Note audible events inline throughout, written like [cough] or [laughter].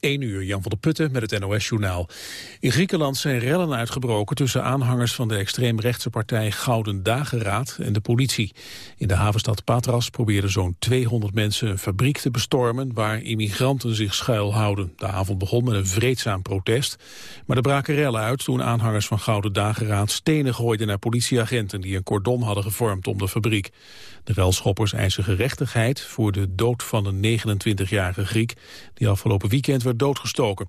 1 uur, Jan van der Putten met het NOS-journaal. In Griekenland zijn rellen uitgebroken tussen aanhangers van de extreemrechtse partij Gouden Dageraad en de politie. In de havenstad Patras probeerden zo'n 200 mensen een fabriek te bestormen waar immigranten zich schuilhouden. De avond begon met een vreedzaam protest, maar er braken rellen uit toen aanhangers van Gouden Dageraad stenen gooiden naar politieagenten die een cordon hadden gevormd om de fabriek. De relschoppers eisen gerechtigheid voor de dood van een 29-jarige Griek die afgelopen weekend werd doodgestoken.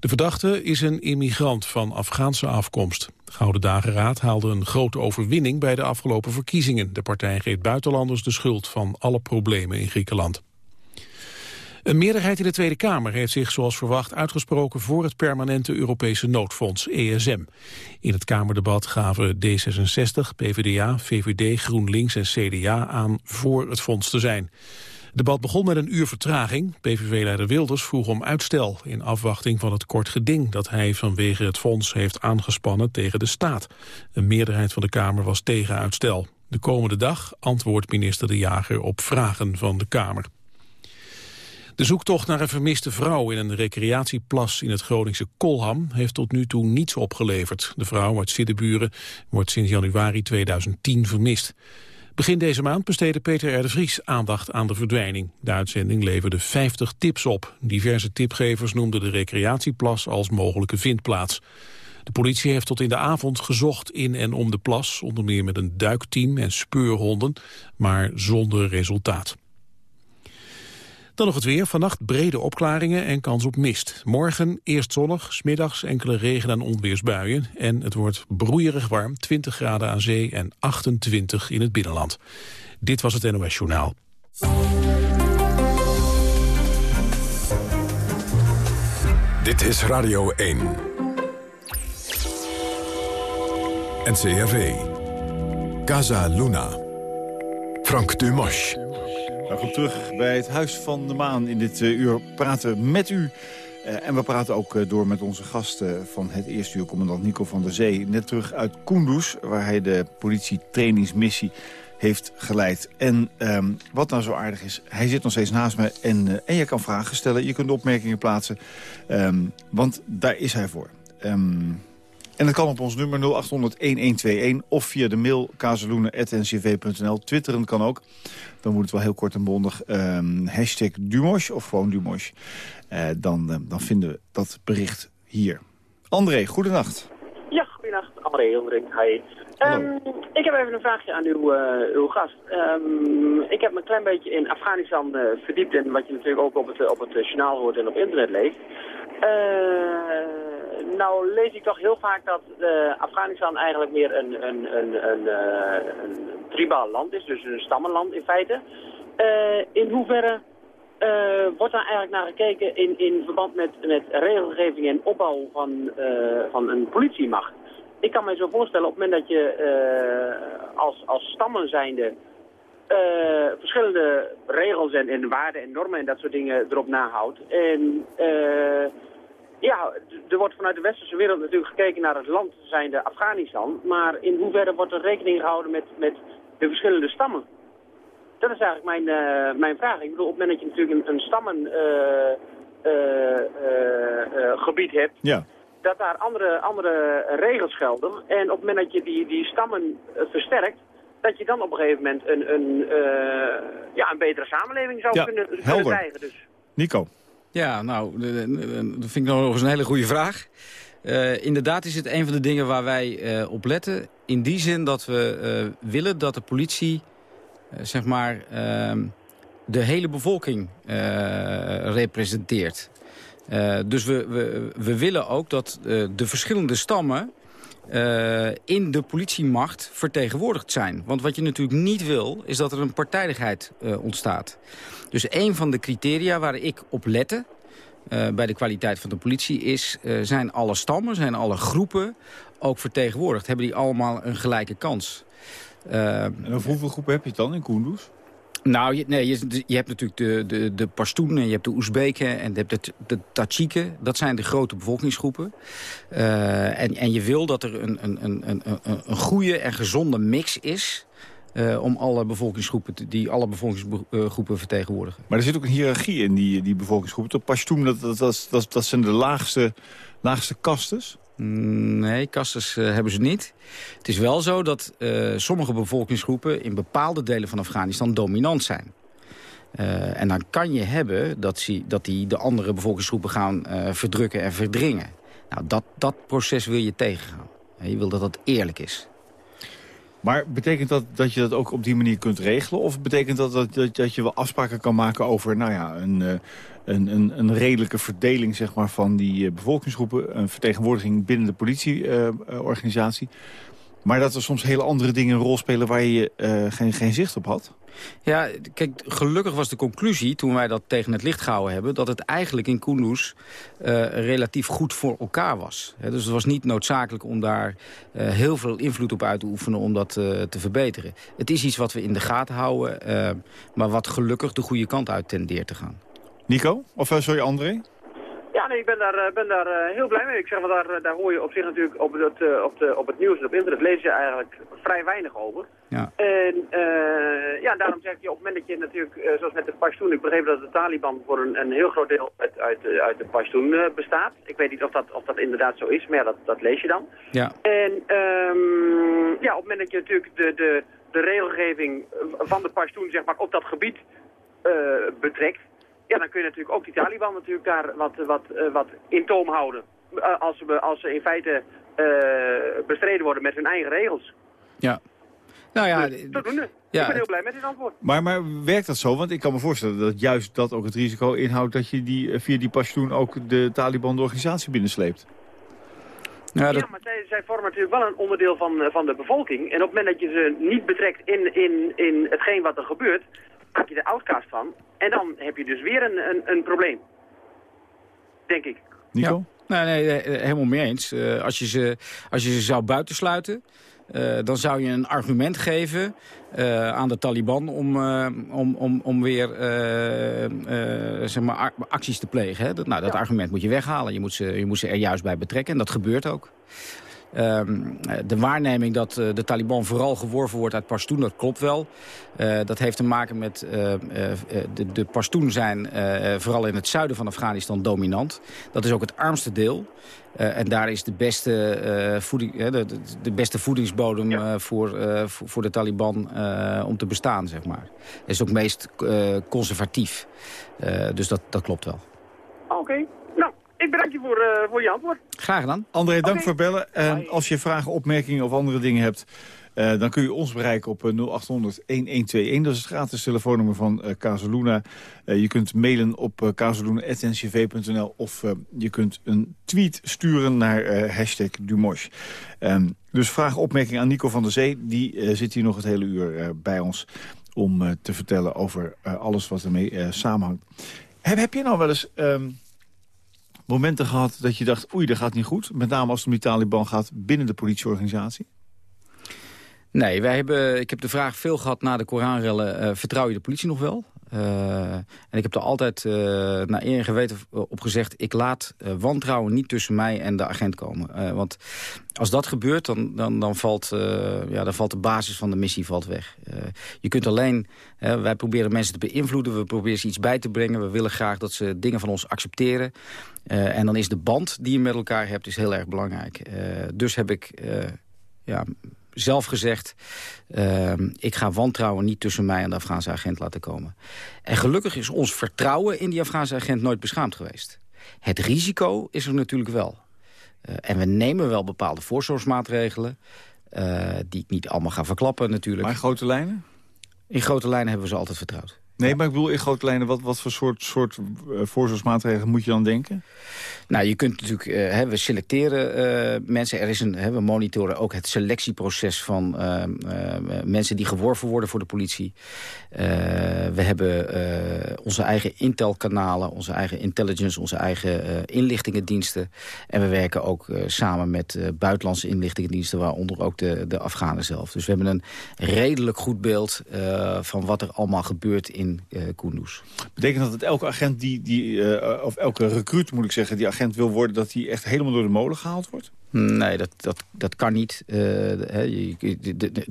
De verdachte is een immigrant van Afghaanse afkomst. De Gouden Dageraad haalde een grote overwinning bij de afgelopen verkiezingen. De partij geeft buitenlanders de schuld van alle problemen in Griekenland. Een meerderheid in de Tweede Kamer heeft zich zoals verwacht uitgesproken voor het permanente Europese noodfonds, ESM. In het Kamerdebat gaven D66, PvdA, VVD, GroenLinks en CDA aan voor het fonds te zijn. Het debat begon met een uur vertraging. PVV-leider Wilders vroeg om uitstel in afwachting van het kort geding dat hij vanwege het fonds heeft aangespannen tegen de staat. Een meerderheid van de Kamer was tegen uitstel. De komende dag antwoordt minister De Jager op vragen van de Kamer. De zoektocht naar een vermiste vrouw in een recreatieplas in het Groningse Kolham heeft tot nu toe niets opgeleverd. De vrouw uit Siddeburen wordt sinds januari 2010 vermist. Begin deze maand besteedde Peter R. de Vries aandacht aan de verdwijning. De uitzending leverde 50 tips op. Diverse tipgevers noemden de recreatieplas als mogelijke vindplaats. De politie heeft tot in de avond gezocht in en om de plas, onder meer met een duikteam en speurhonden, maar zonder resultaat. Dan nog het weer. Vannacht brede opklaringen en kans op mist. Morgen eerst zonnig, smiddags enkele regen- en onweersbuien. En het wordt broeierig warm, 20 graden aan zee en 28 in het binnenland. Dit was het NOS Journaal. Dit is Radio 1. NCRV. Casa Luna. Frank Dumas. Welkom terug bij het Huis van de Maan. In dit uh, uur praten met u. Uh, en we praten ook uh, door met onze gasten van het eerste uur, commandant Nico van der Zee. Net terug uit Kunduz, waar hij de politietrainingsmissie heeft geleid. En um, wat nou zo aardig is, hij zit nog steeds naast me en, en je kan vragen stellen. Je kunt opmerkingen plaatsen, um, want daar is hij voor. Um, en dat kan op ons nummer 0800-1121 of via de mail kazeloenen.ncv.nl. Twitteren kan ook. Dan moet het wel heel kort en bondig. Um, hashtag Dumosh of gewoon Dumosh. Uh, dan, uh, dan vinden we dat bericht hier. André, goedenacht. Ja, goedenacht. André André. Hi. Um, ik heb even een vraagje aan uw, uh, uw gast. Um, ik heb me een klein beetje in Afghanistan verdiept... en wat je natuurlijk ook op het, op het journaal hoort en op internet leest. Nou lees ik toch heel vaak dat Afghanistan eigenlijk meer een, een, een, een, een tribaal land is, dus een stammenland in feite. Uh, in hoeverre wordt daar eigenlijk naar gekeken in, in verband met, met regelgeving en opbouw van, van een politiemacht? Ik kan me zo voorstellen, op het moment dat je als, als stammen zijnde verschillende regels en, en waarden en normen en dat soort dingen erop nahoudt. En ja, er wordt vanuit de westerse wereld natuurlijk gekeken naar het land zijnde Afghanistan. Maar in hoeverre wordt er rekening gehouden met, met de verschillende stammen? Dat is eigenlijk mijn, uh, mijn vraag. Ik bedoel, op het moment dat je natuurlijk een, een stammengebied uh, uh, hebt... Ja. dat daar andere, andere regels gelden. En op het moment dat je die, die stammen versterkt... dat je dan op een gegeven moment een, een, ja, een betere samenleving zou kunnen, kunnen krijgen. Dus. Nico. Ja, nou, dat vind ik nog eens een hele goede vraag. Uh, inderdaad is het een van de dingen waar wij uh, op letten. In die zin dat we uh, willen dat de politie, zeg maar, ehm, de hele bevolking representeert. dus we, we, we willen ook dat de verschillende stammen in de politiemacht vertegenwoordigd zijn. Want wat je natuurlijk niet wil, is dat er een partijdigheid ontstaat. Dus een van de criteria waar ik op lette... Uh, bij de kwaliteit van de politie is... Uh, zijn alle stammen, zijn alle groepen ook vertegenwoordigd? Hebben die allemaal een gelijke kans? Uh, en over hoeveel groepen heb je het dan in Kunduz? Nou, je, nee, je, je, hebt natuurlijk de, de, de Pashtunen, je hebt de Oezbeken en je hebt de, de Tadsjiken. Dat zijn de grote bevolkingsgroepen. Uh, en, en je wil dat er een, een, een, een, een goede en gezonde mix is om alle bevolkingsgroepen, die alle bevolkingsgroepen vertegenwoordigen. Maar er zit ook een hiërarchie in die, die bevolkingsgroepen. De Pashtoen, dat, dat, dat, dat, zijn de laagste, laagste kastes? Mm, nee, kastes hebben ze niet. Het is wel zo dat sommige bevolkingsgroepen in bepaalde delen van Afghanistan dominant zijn. En dan kan je hebben dat, die, dat die de andere bevolkingsgroepen gaan verdrukken en verdringen. Nou, dat, dat proces wil je tegengaan. Je wil dat dat eerlijk is. Maar betekent dat dat je dat ook op die manier kunt regelen? Of betekent dat dat, dat, je wel afspraken kan maken over nou ja, een, uh, een, een, een redelijke verdeling zeg maar, van die bevolkingsgroepen? Een vertegenwoordiging binnen de politieorganisatie? Maar dat er soms hele andere dingen een rol spelen waar je geen, geen zicht op had? Ja, kijk, gelukkig was de conclusie toen wij dat tegen het licht gehouden hebben... dat het eigenlijk in Kunduz uh, relatief goed voor elkaar was. dus het was niet noodzakelijk om daar uh, heel veel invloed op uit te oefenen... om dat uh, te verbeteren. Het is iets wat we in de gaten houden... maar wat gelukkig de goede kant uit tendeert te gaan. Nico? Of sorry, André? Ja, nee, ik ben daar, ben daar heel blij mee. Ik zeg maar, daar, daar hoor je op zich natuurlijk op het, op, de, op het nieuws en op internet lees je eigenlijk vrij weinig over. Ja. En uh, ja, daarom zeg je op het moment dat je natuurlijk, zoals met de Pashtun, ik begreep dat de Taliban voor een, een heel groot deel uit, uit, uit de Pashtun uh, bestaat. Ik weet niet of dat, of dat inderdaad zo is, maar ja, dat, dat lees je dan. Ja. En um, ja, op het moment dat je natuurlijk de, de, de regelgeving van de Pashtun zeg maar, op dat gebied betrekt, ja, dan kun je natuurlijk ook die Taliban natuurlijk daar wat, wat, wat in toom houden. als, ze, als ze in feite bestreden worden met hun eigen regels. Ja. Nou ja, dus. Ja. Ik ben heel blij met dit antwoord. Maar, maar werkt dat zo? Want ik kan me voorstellen dat juist dat ook het risico inhoudt... dat je die, eh, via die Pashtun ook de Taliban de organisatie binnensleept. Ja, dat... ja, maar zij, zij, vormen natuurlijk wel een onderdeel van, eh, van de bevolking. En op het moment dat je ze niet betrekt in, in, in hetgeen wat er gebeurt... maak je de outcast van. En dan heb je dus weer een, een, een probleem. Denk ik. Nico? Ja. Nee, nee, helemaal mee eens. Uh, als, je ze, als je ze zou buitensluiten... Uh, dan zou je een argument geven uh, aan de Taliban om, uh, om, om, om weer zeg maar acties te plegen. Hè? Dat, nou, dat ja. argument moet je weghalen. Je moet, ze, je moet ze er juist bij betrekken en dat gebeurt ook. Um, de waarneming dat uh, de Taliban vooral geworven wordt uit Pashtun, dat klopt wel. Uh, dat heeft te maken met, uh, de, de Pashtun zijn vooral in het zuiden van Afghanistan dominant. Dat is ook het armste deel. en daar is de beste, voeding, de, de, de, beste voedingsbodem ja. voor, voor, voor, de Taliban om te bestaan, zeg maar. Het is ook meest conservatief. dus dat, dat klopt wel. Oké. Okay. Nou, ik bedank je voor, uh, voor je antwoord. Graag gedaan. André, dank okay. voor bellen. En als je vragen, opmerkingen of andere dingen hebt... Uh, dan kun je ons bereiken op 0800-1121. Dat is het gratis telefoonnummer van uh, Casaluna. Uh, je kunt mailen op uh, casaluna.ncv.nl of je kunt een tweet sturen naar hashtag Dumosh. Um, dus vraag opmerking aan Nico van der Zee. Die zit hier nog het hele uur bij ons om te vertellen over alles wat ermee samenhangt. Heb, heb je nou wel eens... Um, momenten gehad dat je dacht... oei, dat gaat niet goed? Met name als het om die Taliban gaat binnen de politieorganisatie? Nee, wij hebben, ik heb de vraag veel gehad na de Koranrellen... Uh, vertrouw je de politie nog wel? Uh, en ik heb er altijd uh, naar eer en geweten op gezegd... ik laat uh, wantrouwen niet tussen mij en de agent komen. want als dat gebeurt, dan, dan, dan, valt, ja, dan valt de basis van de missie valt weg. je kunt alleen... wij proberen mensen te beïnvloeden, we proberen ze iets bij te brengen. We willen graag dat ze dingen van ons accepteren. en dan is de band die je met elkaar hebt is heel erg belangrijk. dus heb ik ja, zelf gezegd... Uh, ik ga wantrouwen niet tussen mij en de Afghaanse agent laten komen. En gelukkig is ons vertrouwen in die Afghaanse agent nooit beschaamd geweest. Het risico is er natuurlijk wel. Uh, en we nemen wel bepaalde voorzorgsmaatregelen... Uh, die ik niet allemaal ga verklappen natuurlijk. Maar in grote lijnen? In grote lijnen hebben we ze altijd vertrouwd. Nee, maar ik bedoel in grote lijnen, wat, wat voor soort, soort uh, voorzorgsmaatregelen moet je dan denken? Nou, je kunt natuurlijk, uh, hè, we selecteren uh, mensen. Er is een, hè, we monitoren ook het selectieproces van mensen die geworven worden voor de politie. we hebben onze eigen intelkanalen, onze eigen intelligence, onze eigen inlichtingendiensten. En we werken ook samen met buitenlandse inlichtingendiensten, waaronder ook de, de Afghanen zelf. Dus we hebben een redelijk goed beeld van wat er allemaal gebeurt in in uh, Kunduz. Betekent dat dat elke agent, die, die, uh, of elke recruit moet ik zeggen, die agent wil worden... dat hij echt helemaal door de molen gehaald wordt? Nee, dat, dat, dat kan niet. Uh,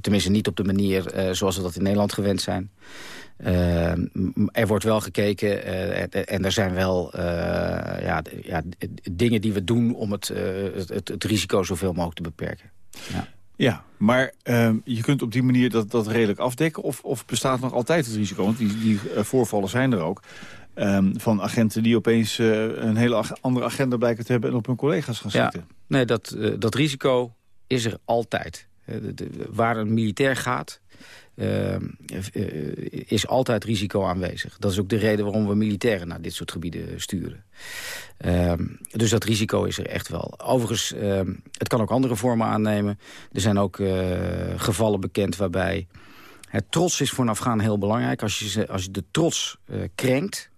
tenminste niet op de manier uh, zoals we dat in Nederland gewend zijn. Uh, er wordt wel gekeken en er zijn wel ja, ja, dingen die we doen... om het, het, het, risico zoveel mogelijk te beperken. Ja. Ja, maar ehm, je kunt op die manier dat, dat redelijk afdekken... Of, of bestaat nog altijd het risico, want die, die voorvallen zijn er ook... Um, van agenten die opeens uh, een hele andere agenda blijken te hebben... en op hun collega's gaan zitten. Ja, nee, dat, uh, dat risico is er altijd. De, de, waar een militair gaat, uh, is altijd risico aanwezig. Dat is ook de reden waarom we militairen naar dit soort gebieden sturen. Ehm, dus dat risico is er echt wel. Overigens, ehm, het kan ook andere vormen aannemen. Er zijn ook gevallen bekend waarbij... Het trots is voor een Afghaan heel belangrijk. Als je, als je de trots krenkt,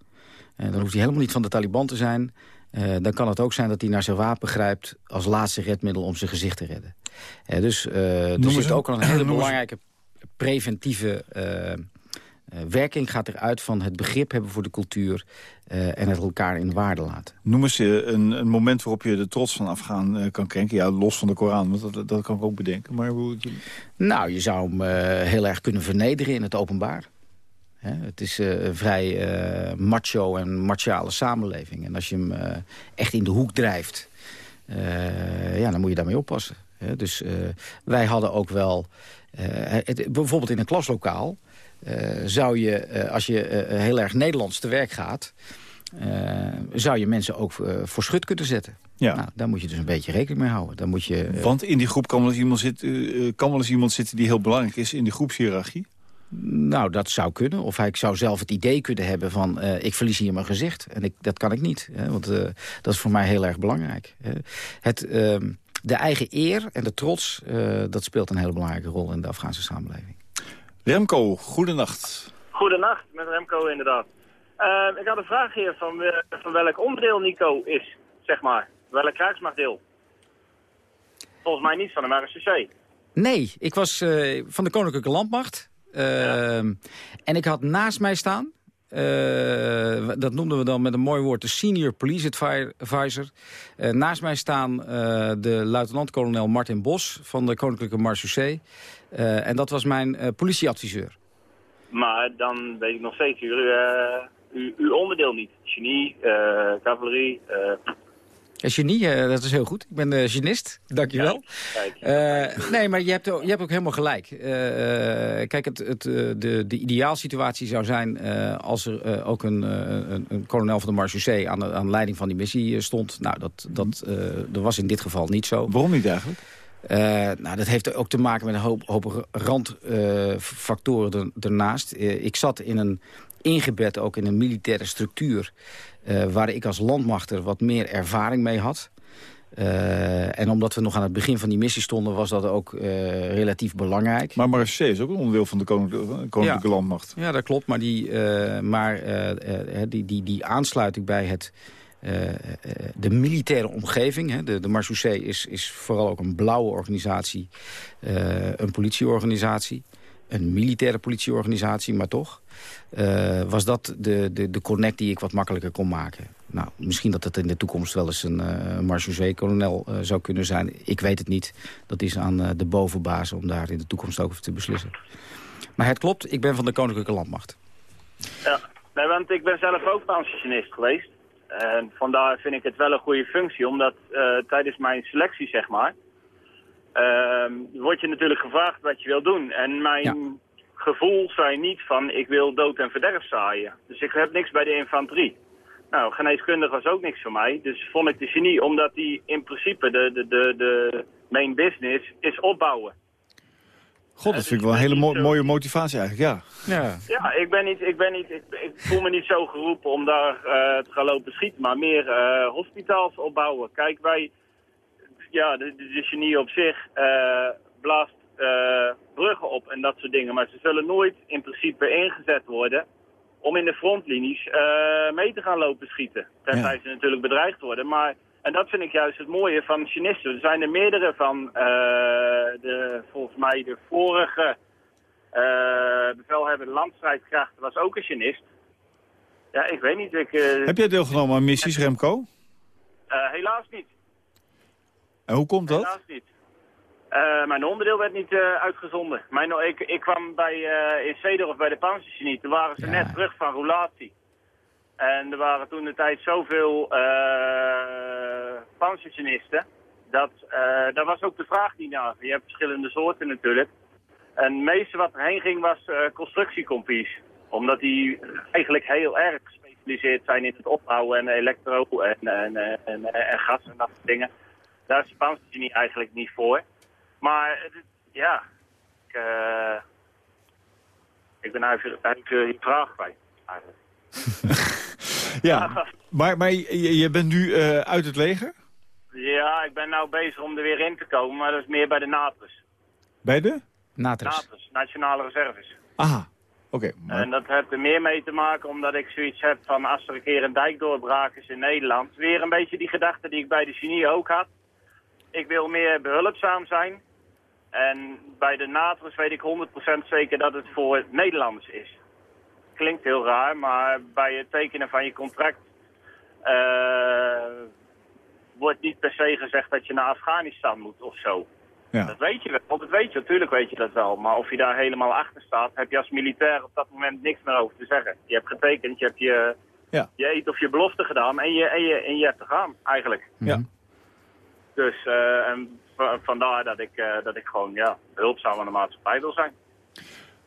uh, dan hoeft hij helemaal niet van de Taliban te zijn. Uh, dan kan het ook zijn dat hij naar zijn wapen grijpt... als laatste redmiddel om zijn gezicht te redden. Uh, dus er zit ook al een hele [clears throat] belangrijke preventieve werking gaat eruit van het begrip hebben voor de cultuur en het elkaar in waarde laten. Noem eens een, een moment waarop je de trots van Afghaan kan krenken. Ja, los van de Koran, want dat, dat kan ik ook bedenken. Maar hoe... Nou, je zou hem heel erg kunnen vernederen in het openbaar. Het is een vrij macho en martiale samenleving. En als je hem echt in de hoek drijft, ja, dan moet je daarmee oppassen. Dus wij hadden ook wel, het, bijvoorbeeld in een klaslokaal... zou je, als je heel erg Nederlands te werk gaat... zou je mensen ook voor schut kunnen zetten. Ja. Nou, daar moet je dus een beetje rekening mee houden. Dan moet je, Want in die groep kan wel, eens iemand zitten, kan wel eens iemand zitten die heel belangrijk is in de groepshierarchie? Nou, dat zou kunnen. Of hij zou zelf het idee kunnen hebben van... Uh, ik verlies hier mijn gezicht. En ik, dat kan ik niet. Hè, want uh, dat is voor mij heel erg belangrijk. Het, uh, de eigen eer en de trots... Eh, dat speelt een hele belangrijke rol in de Afghaanse samenleving. Remco, goedenacht. Goedenacht, met Remco inderdaad. Ehm, ik had een vraag hier van, van welk onderdeel Nico is, zeg maar. Welk krijgsmachtdeel? Volgens mij niet van de marechaussee. Nee, ik was van de Koninklijke Landmacht... Ehm, en ik had naast mij staan... Uh, dat noemden we dan met een mooi woord de senior police advisor. Uh, naast mij staan uh, de luitenant-kolonel Martin Bos van de Koninklijke Marseillais. en dat was mijn politieadviseur. Maar dan weet ik nog steeds uw, uw onderdeel niet. Genie, cavalerie, Genie, uh, dat is heel goed. Ik ben uh, genist, dankjewel. Uh, nee, maar je hebt, je hebt ook helemaal gelijk. kijk, het, het, de, de ideaalsituatie zou zijn als er ook een, een, een, kolonel van de Marseillais aan de, aan de leiding van die missie stond. Nou, dat, dat, dat was in dit geval niet zo. Waarom niet eigenlijk? nou, dat heeft ook te maken met een hoop, hoop randfactoren ernaast. ik zat in een ingebed ook in een militaire structuur... Uh, waar ik als landmachter wat meer ervaring mee had. Uh, en omdat we nog aan het begin van die missie stonden... was dat ook uh, relatief belangrijk. Maar Marseille is ook een onderdeel van de Koninklijke, ja. Landmacht. Ja, dat klopt. Maar die, maar, die, die, die aansluiting bij het... de militaire omgeving. Hè. De, de Marseille is, is vooral ook een blauwe organisatie. een politieorganisatie. Een militaire politieorganisatie, maar toch. Uh, was dat de, de, de connect die ik wat makkelijker kon maken. Nou, misschien dat het in de toekomst wel eens een uh, marechaussee-kolonel uh, zou kunnen zijn. Ik weet het niet. Dat is aan de bovenbaas om daar in de toekomst ook over te beslissen. Maar het klopt, ik ben van de Koninklijke Landmacht. Ja, nee, want ik ben zelf ook pensionist geweest. En vandaar vind ik het wel een goede functie, omdat tijdens mijn selectie, zeg maar... word je natuurlijk gevraagd wat je wil doen. En mijn gevoel zei niet van ik wil dood en verderf zaaien. Dus ik heb niks bij de infanterie. Nou, geneeskundig was ook niks voor mij. Dus vond ik de genie, omdat die in principe de, de, de, de main business is opbouwen. God, dat vind ik wel een hele mooie motivatie eigenlijk, ja. Ja, ja ik, ben niet, ik, ben niet, ik, ik voel me niet zo geroepen om daar uh, te gaan lopen schieten, maar meer uh, hospitaals opbouwen. Kijk, wij, ja, de, de, genie op zich uh, blaast uh, bruggen op en dat soort dingen. Maar ze zullen nooit in principe ingezet worden om in de frontlinies uh, mee te gaan lopen schieten. Tenzij ja. ze natuurlijk bedreigd worden. Maar, en dat vind ik juist het mooie van machinisten. Er zijn er meerdere van, de, volgens mij de vorige bevelhebber landstrijdkrachten was ook een chinist. Ja, ik weet niet. Ik, Heb jij deelgenomen aan missies, Remco? helaas niet. En hoe komt dat? Helaas niet. Eh, mijn onderdeel werd niet eh, uitgezonden. Mijn, ik, ik kwam bij, eh, in Zedorf bij de Panzergenie. Toen waren ze Ja. net terug van roulatie. En er waren toen de tijd zoveel uh. Dat, daar was ook de vraag niet naar. Je hebt verschillende soorten natuurlijk. En het meeste wat erheen ging was constructiecompies. Omdat die eigenlijk heel erg gespecialiseerd zijn in het opbouwen en elektro en, en, en, en, en gas en dat soort dingen. Daar is de Panzergenie eigenlijk niet voor. Maar het- ja, ik, eh, ik ben eigenlijk eigenlijk je vraag kwijt. Eigenlijk. [laughs] Ja, [laughs] maar, maar je, je bent nu eh, uit het leger? Ja, ik ben nou bezig om er weer in te komen, maar dat is meer bij de NATRES. Bij de? Natres. NATRES, Nationale Reserves. Aha, oké. maar- En dat heeft er meer mee te maken omdat ik zoiets heb van als er een keer een dijk doorbraak is in Nederland. Weer een beetje die gedachte die ik bij de genie ook had. Ik wil meer behulpzaam zijn. En bij de NATRES weet ik 100% zeker dat het voor Nederlanders is. Klinkt heel raar, maar bij het tekenen van je contract eh, wordt niet per se gezegd dat je naar Afghanistan moet of zo. ja. Dat weet je wel, dat weet je, natuurlijk weet je dat wel. Maar of je daar helemaal achter staat, heb je als militair op dat moment niks meer over te zeggen. Je hebt getekend, je hebt je, Ja. je eet of je belofte gedaan en je, en, je, en je hebt te gaan, eigenlijk. Ja. Dus eh, en va- vandaar dat ik, eh, dat ik gewoon ja, behulpzaam aan de maatschappij wil zijn.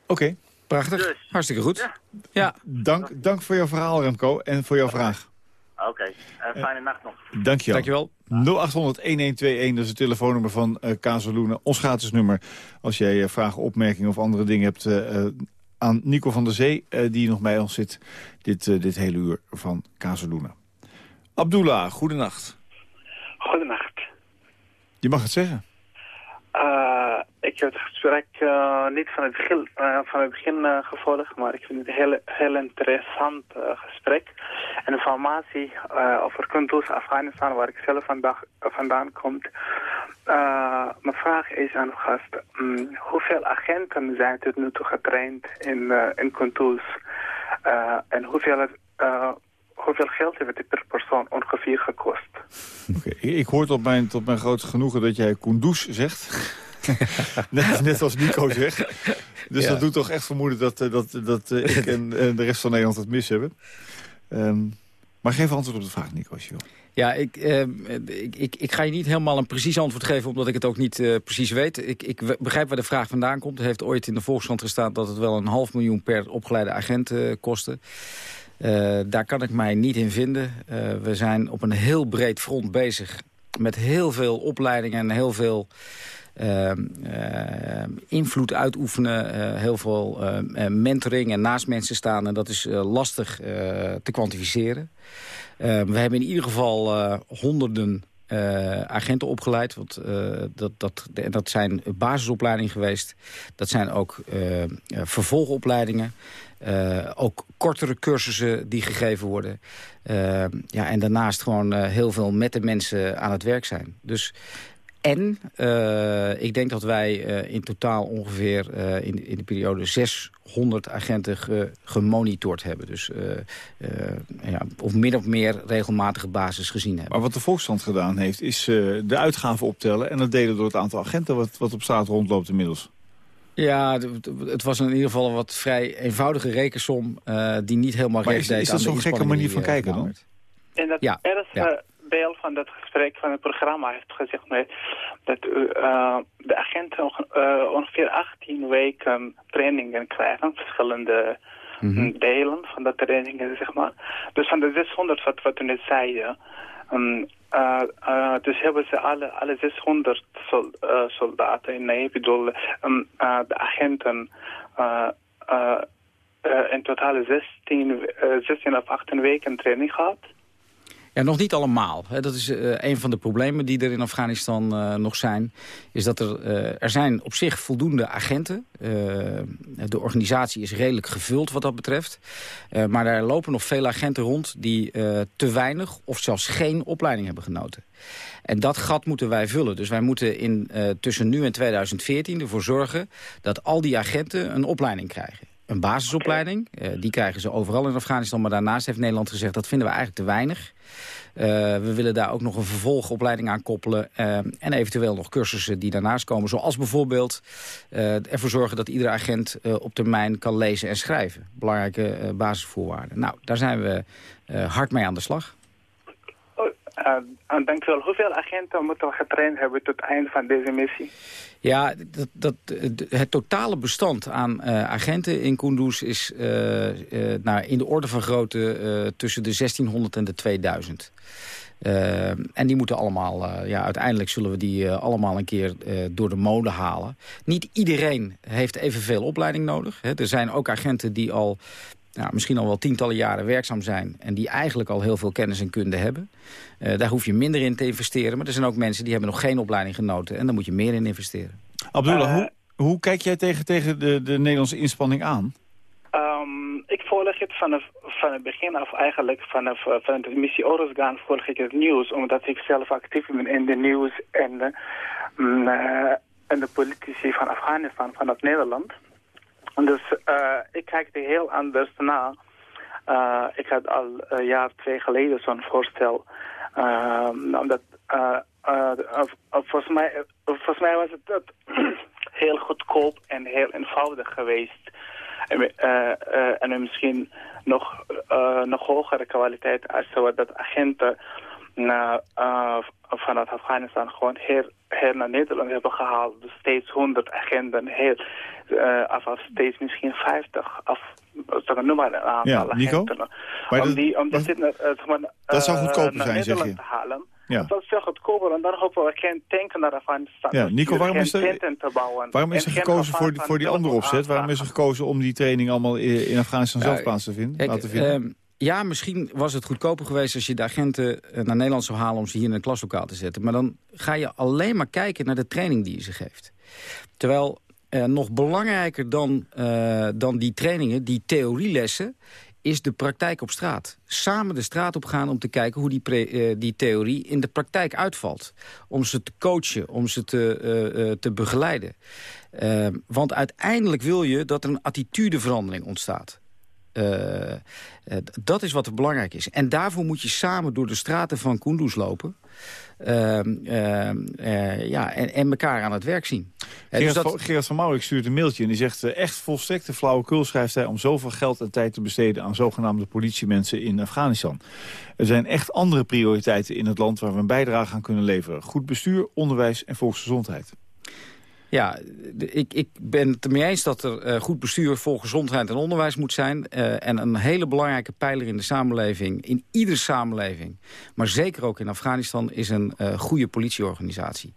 Oké, Prachtig. Dus. Hartstikke goed. Ja. Ja. dank, dank voor jouw verhaal Remco en voor jouw vraag. Oké, en fijne nacht nog. Dank je wel. Dankjewel. 0800-1121, dat is het telefoonnummer van eh Kazeluna. Ons gratis nummer. Als jij eh, vragen, opmerkingen of andere dingen hebt eh, eh, aan Nico van der Zee... eh, die nog bij ons zit dit, eh, dit hele uur van Kazeluna. Abdullah, goedenacht. Goedenacht. Je mag het zeggen. Uh, ik heb het gesprek uh, niet van het begin, uh, van het begin gevolgd, maar ik vind het een heel, heel interessant gesprek. En informatie over Kunduz, Afghanistan, waar ik zelf vandaag, vandaan kom. Mijn vraag is aan de gast, um, hoeveel agenten zijn tot nu toe getraind in, in en hoeveel, hoeveel geld heeft het per persoon ongeveer gekost? [laughs] Okay, ik hoor tot mijn, tot mijn grote genoegen dat jij Kunduz zegt. [laughs] net, net als Nico zegt. [laughs] Dus Ja. dat doet toch echt vermoeden dat, eh, dat, dat eh, ik en, en de rest van Nederland het mis hebben. Ehm, maar geef antwoord op de vraag, Nico, als je wil. Ja, ik, eh, ik, ik, ik ga je niet helemaal een precies antwoord geven... omdat ik het ook niet eh, precies weet. Ik, ik begrijp waar de vraag vandaan komt. Er heeft ooit in de Volkskrant gestaan... dat het wel een half miljoen per opgeleide agent eh, kostte. Eh, daar kan ik mij niet in vinden. Eh, we zijn op een heel breed front bezig... met heel veel opleidingen en heel veel... eh, eh, invloed uitoefenen, heel veel mentoring en naast mensen staan. En dat is lastig te kwantificeren. Eh, we hebben in ieder geval honderden agenten opgeleid. Want, eh, dat, dat, dat zijn basisopleidingen geweest. Dat zijn ook eh, vervolgopleidingen. Eh, ook kortere cursussen die gegeven worden. Eh, ja, en daarnaast gewoon eh, heel veel met de mensen aan het werk zijn. Dus en ik denk dat wij in totaal ongeveer in, in de periode 600 agenten ge- gemonitord hebben. Dus ja, op min of meer regelmatige basis gezien hebben. Maar wat de Volkskrant gedaan heeft, is de uitgaven optellen... en dat delen door het aantal agenten wat, wat op straat rondloopt inmiddels. Ja, het was in ieder geval een wat vrij eenvoudige rekensom... eh, die niet helemaal Maar recht is- deed is dat zo'n gekke manier van eh, kijken dan? En dat Ja, eerste ja. deel van dat gesprek van het programma heeft gezegd nee, dat uh, de agenten onge- uh, ongeveer 18 weken trainingen krijgen, verschillende Mhm. delen van de trainingen, zeg maar. Dus van de 600 wat, wat u net zei, um, uh, uh, dus hebben ze alle, alle 600 sol, uh, soldaten, nee, ik bedoel, um, de agenten, uh, in totaal 16, uh, 16 of 18 weken training gehad. Ja, nog niet allemaal. Dat is eh, een van de problemen die er in Afghanistan eh, nog zijn. Is dat er, eh, er zijn op zich voldoende agenten. De organisatie is redelijk gevuld wat dat betreft. Maar er lopen nog veel agenten rond die te weinig of zelfs geen opleiding hebben genoten. En dat gat moeten wij vullen. Dus wij moeten in, tussen nu en 2014 ervoor zorgen dat al die agenten een opleiding krijgen. Een basisopleiding. die krijgen ze overal in Afghanistan. Maar daarnaast heeft Nederland gezegd, dat vinden we eigenlijk te weinig. we willen daar ook nog een vervolgopleiding aan koppelen. en eventueel nog cursussen die daarnaast komen. Zoals bijvoorbeeld ervoor zorgen dat iedere agent op termijn kan lezen en schrijven. Belangrijke basisvoorwaarden. Nou, daar zijn we hard mee aan de slag. Uh, dank u wel. Hoeveel agenten moeten we getraind hebben tot het einde van deze missie? Ja, dat, dat, het totale bestand aan uh, agenten in Kunduz is uh, nou, in de orde van grootte tussen de 1600 en de 2000. en die moeten allemaal, ja, uiteindelijk zullen we die allemaal een keer door de molen halen. Niet iedereen heeft evenveel opleiding nodig. Hè. Er zijn ook agenten die al nou, misschien al wel tientallen jaren werkzaam zijn... en die eigenlijk al heel veel kennis en kunde hebben. Uh, daar hoef je minder in te investeren. Maar er zijn ook mensen die hebben nog geen opleiding genoten... en daar moet je meer in investeren. Abdullah, uh, hoe, hoe kijk jij tegen, tegen de, de Nederlandse inspanning aan? Um, ik volg het vanaf, van het begin af eigenlijk. Vanaf, uh, van de missie Orosgaan volg ik het nieuws. Omdat ik zelf actief ben in de nieuws en, mm, en de politici van Afghanistan, vanuit Nederland... Dus uh, ik kijk er heel anders naar. Uh, ik had al een jaar, twee geleden zo'n voorstel. Uh, omdat, volgens, mij, volgens mij was het [clears throat] heel goedkoop en heel eenvoudig geweest. En, en misschien nog, nog hogere kwaliteit als dat agenten vanuit Afghanistan gewoon hier, hier naar Nederland hebben gehaald. Dus steeds 100 agenten, heel, uh, af, af steeds misschien 50 af zeg noem maar een aantal ja, Nico? Maar om die, om dat, dit, uh, maar, dat zou goedkoper zijn, zeg je? te halen. Ja. Dat is veel goedkoper en dan hopen we geen tanken naar Afghanistan. Ja, Nico, waarom is er, te bouwen. Waarom is er gekozen voor, voor die andere opzet? Waarom is er gekozen om die training allemaal in Afghanistan zelf plaats te vinden? laten vinden? Uh, ja, misschien was het goedkoper geweest als je de agenten eh, naar Nederland zou halen... om ze hier in een klaslokaal te zetten. Maar dan ga je alleen maar kijken naar de training die je ze geeft. Terwijl uh, nog belangrijker dan, uh, dan die trainingen, die theorielessen is de praktijk op straat. Samen de straat op gaan om te kijken hoe die, uh, die theorie in de praktijk uitvalt. Om ze te coachen, om ze te, te begeleiden. want uiteindelijk wil je dat er een attitudeverandering ontstaat. Dat is wat er belangrijk is. En daarvoor moet je samen door de straten van Kunduz lopen. Uh, ja, en, en elkaar aan het werk zien. Gerard, dus dat... Gerard van Maurik stuurt een mailtje en die zegt... echt volstrekte flauwekul schrijft hij om zoveel geld en tijd te besteden... aan zogenaamde politiemensen in Afghanistan. Er zijn echt andere prioriteiten in het land waar we een bijdrage aan kunnen leveren. Goed bestuur, onderwijs en volksgezondheid. Ja, ik, ik ben het ermee eens dat er uh, goed bestuur, volksgezondheid en onderwijs moet zijn. Uh, en een hele belangrijke pijler in de samenleving, in iedere samenleving... maar zeker ook in Afghanistan, is een uh, goede politieorganisatie.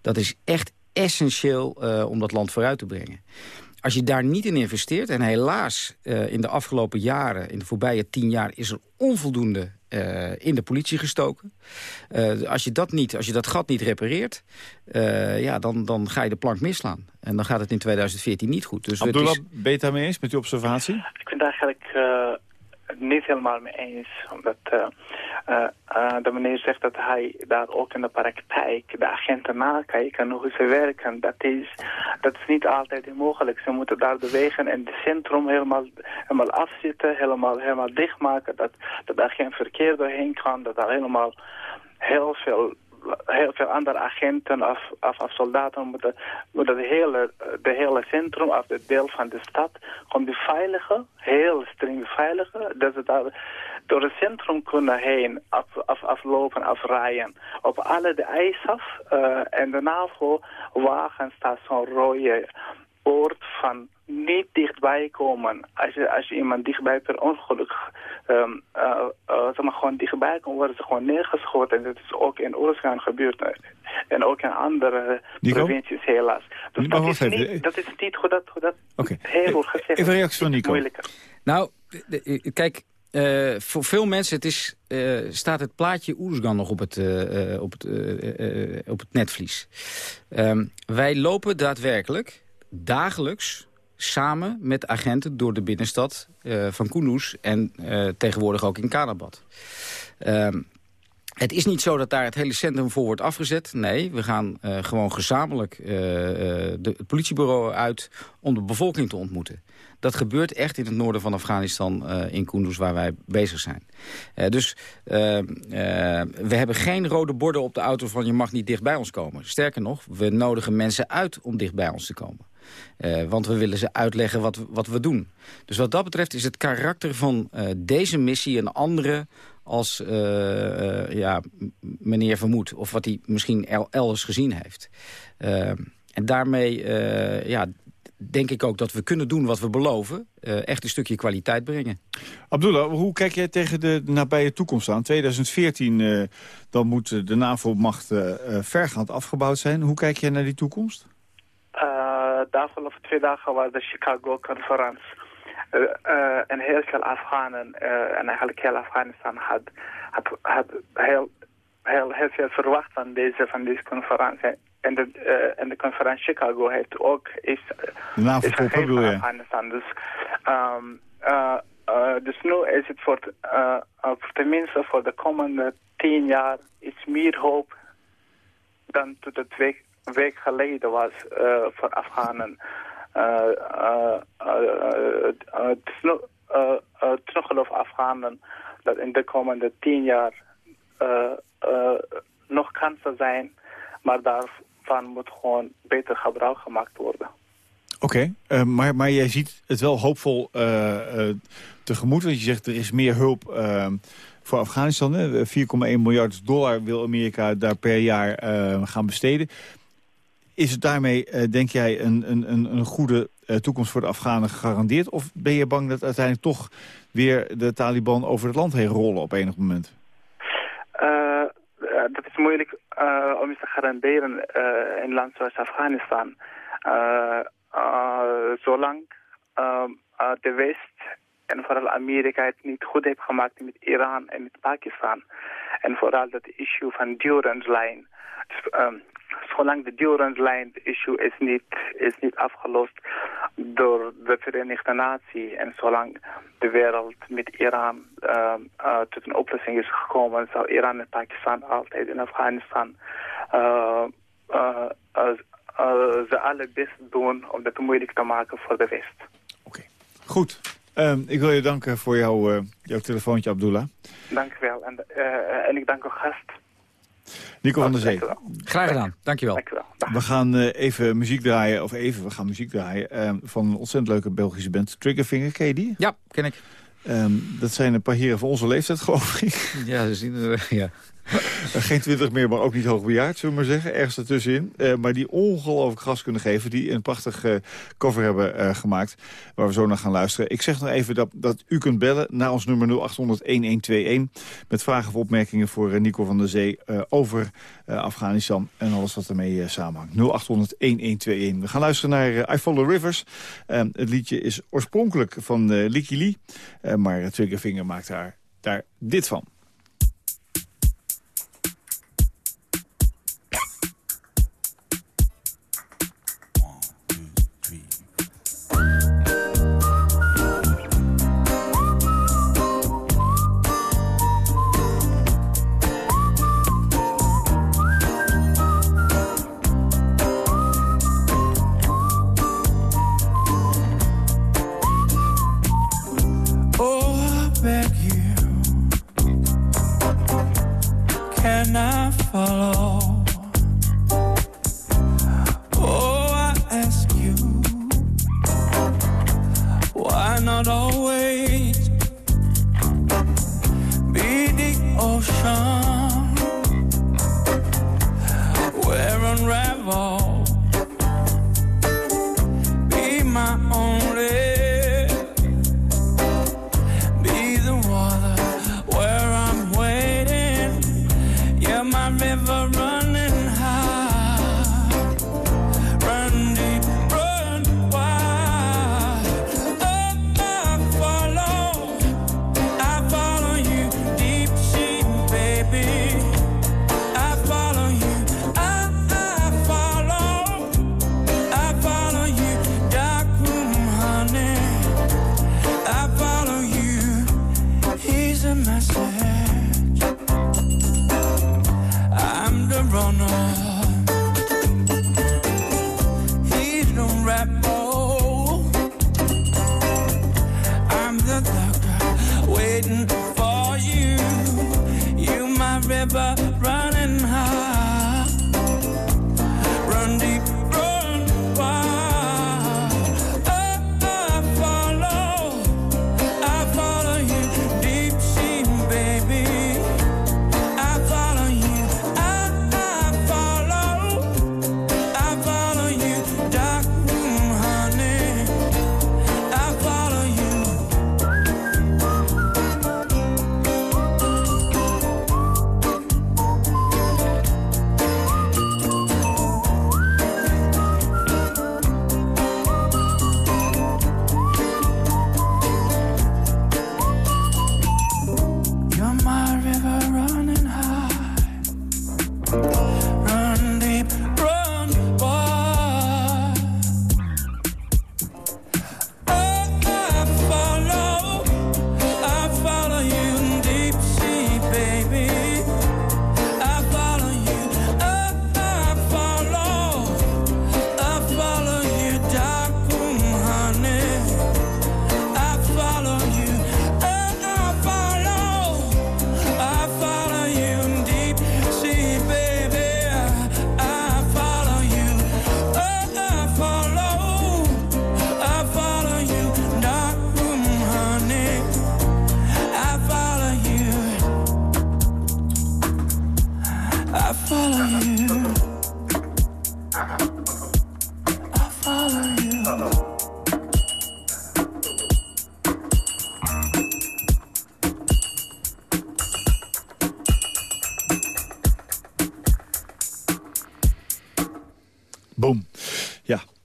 Dat is echt essentieel om dat land vooruit te brengen. Als je daar niet in investeert, en helaas in de afgelopen jaren... in de voorbije tien jaar is er onvoldoende uh, in de politie gestoken. Uh, als, je dat niet, als je dat gat niet repareert, uh, ja, dan, dan ga je de plank misslaan. En dan gaat het in 2014 niet goed. Dus Abdullah, is... ben je het daarmee eens met die observatie? Ik vind eigenlijk niet helemaal mee eens. Omdat uh, uh, de meneer zegt dat hij daar ook in de praktijk de agenten nakijken hoe ze werken. Dat is, dat is niet altijd mogelijk. Ze moeten daar de wegen en het centrum helemaal, helemaal afzitten, helemaal, helemaal dichtmaken. Dat, dat daar geen verkeer doorheen kan, dat daar helemaal heel veel heel veel andere agenten of, of, of soldaten moeten, moeten de, hele, de hele centrum of het deel van de stad gewoon die veilige, heel streng veilige, dat ze door het centrum kunnen heen af, af, aflopen, afrijden. Op alle de af uh, en de NAVO-wagen staat zo'n rode oord van niet dichtbij komen. Als je, als je iemand dichtbij per ongeluk, um, uh, uh, zeg maar gewoon dichtbij komt, worden ze gewoon neergeschoten. En dat is ook in Oorlogsgaan gebeurd. En ook in andere Nico? provincies helaas. Dus dat is, niet, dat is niet goed dat, dat okay. heel goed gezegd. Even reactie van Nico. Moeilijker. Nou, kijk, uh, voor veel mensen het is, uh, staat het plaatje Oeruzgan nog op het, uh, op het, op het netvlies. Um, wij lopen daadwerkelijk dagelijks samen met agenten door de binnenstad uh, van Kunduz en uh, tegenwoordig ook in Kanabad. Uh, Het is niet zo dat daar het hele centrum voor wordt afgezet. Nee, we gaan uh, gewoon gezamenlijk de, het politiebureau uit om de bevolking te ontmoeten. Dat gebeurt echt in het noorden van Afghanistan, in Kunduz, waar wij bezig zijn. dus we hebben geen rode borden op de auto van je mag niet dicht bij ons komen. Sterker nog, we nodigen mensen uit om dicht bij ons te komen. Uh, want we willen ze uitleggen wat, wat we doen. Dus wat dat betreft is het karakter van uh, deze missie een andere als uh, ja, meneer vermoedt. Of wat hij misschien elders gezien heeft. en daarmee ja, denk ik ook dat we kunnen doen wat we beloven. echt een stukje kwaliteit brengen. Abdullah, hoe kijk jij tegen de nabije toekomst aan? 2014 dan moet de NAVO-macht vergaand afgebouwd zijn. Hoe kijk jij naar die toekomst? De afgelopen twee dagen was de Chicago-conferentie. Uh, uh, en heel veel Afghanen uh, en eigenlijk heel Afghanistan had, had, had heel, heel, heel veel verwacht van deze, van deze conferentie. En de, en de conferentie Chicago heeft ook is, de is gegeven Afghanistan. Dus, um, dus nu is het voor, voor tenminste voor de komende tien jaar iets meer hoop dan tot de twee week geleden was uh, voor Afghanen. het geloof Afghanen dat in de komende tien jaar nog kansen zijn, maar daarvan moet gewoon beter gebruik gemaakt worden. Oké, uh, maar, maar jij ziet het wel hoopvol uh, uh, tegemoet. Want je zegt er is meer hulp voor Afghanistan. 4,1 miljard dollar wil Amerika daar per jaar gaan besteden. Is het daarmee, uh, denk jij, een, een, een goede uh, toekomst voor de Afghanen gegarandeerd? Of ben je bang dat uiteindelijk toch weer de Taliban over het land heen rollen op enig moment? Uh, dat is moeilijk om je te garanderen in een land zoals Afghanistan. zolang de West en vooral Amerika het niet goed heeft gemaakt met Iran en met Pakistan. En vooral dat issue van durance line. Dus, um, zolang de Durance issue is niet, is niet afgelost door de Verenigde Naties en zolang de wereld met Iran uh, uh, tot een oplossing is gekomen, zou Iran en Pakistan altijd in Afghanistan uh, ze alle best doen om dat moeilijk te maken voor de West. Oké, goed. Um, ik wil je danken voor jouw, jouw telefoontje, Abdullah. Dank u wel. En, en ik dank uw gast. Nico van der Zee. Graag gedaan, dankjewel. dankjewel. We gaan uh, even muziek draaien, of even, we gaan muziek draaien... Uh, van een ontzettend leuke Belgische band, Triggerfinger. Ken je die? Ja, ken ik. Um, dat zijn een paar heren van onze leeftijd, geloof ik. Ja, ze zien er, ja. Geen twintig meer, maar ook niet hoogbejaard, zullen we maar zeggen. Ergens ertussenin. Uh, maar die ongelooflijk gas kunnen geven. Die een prachtig uh, cover hebben gemaakt. Waar we zo naar gaan luisteren. Ik zeg nog even dat, dat u kunt bellen naar ons nummer 0800-1121. Met vragen of opmerkingen voor Nico van der Zee over Afghanistan. En alles wat ermee samenhangt. 0800-1121. We gaan luisteren naar I Follow Rivers. het liedje is oorspronkelijk van Licky Lee. maar Triggerfinger maakt daar, daar dit van.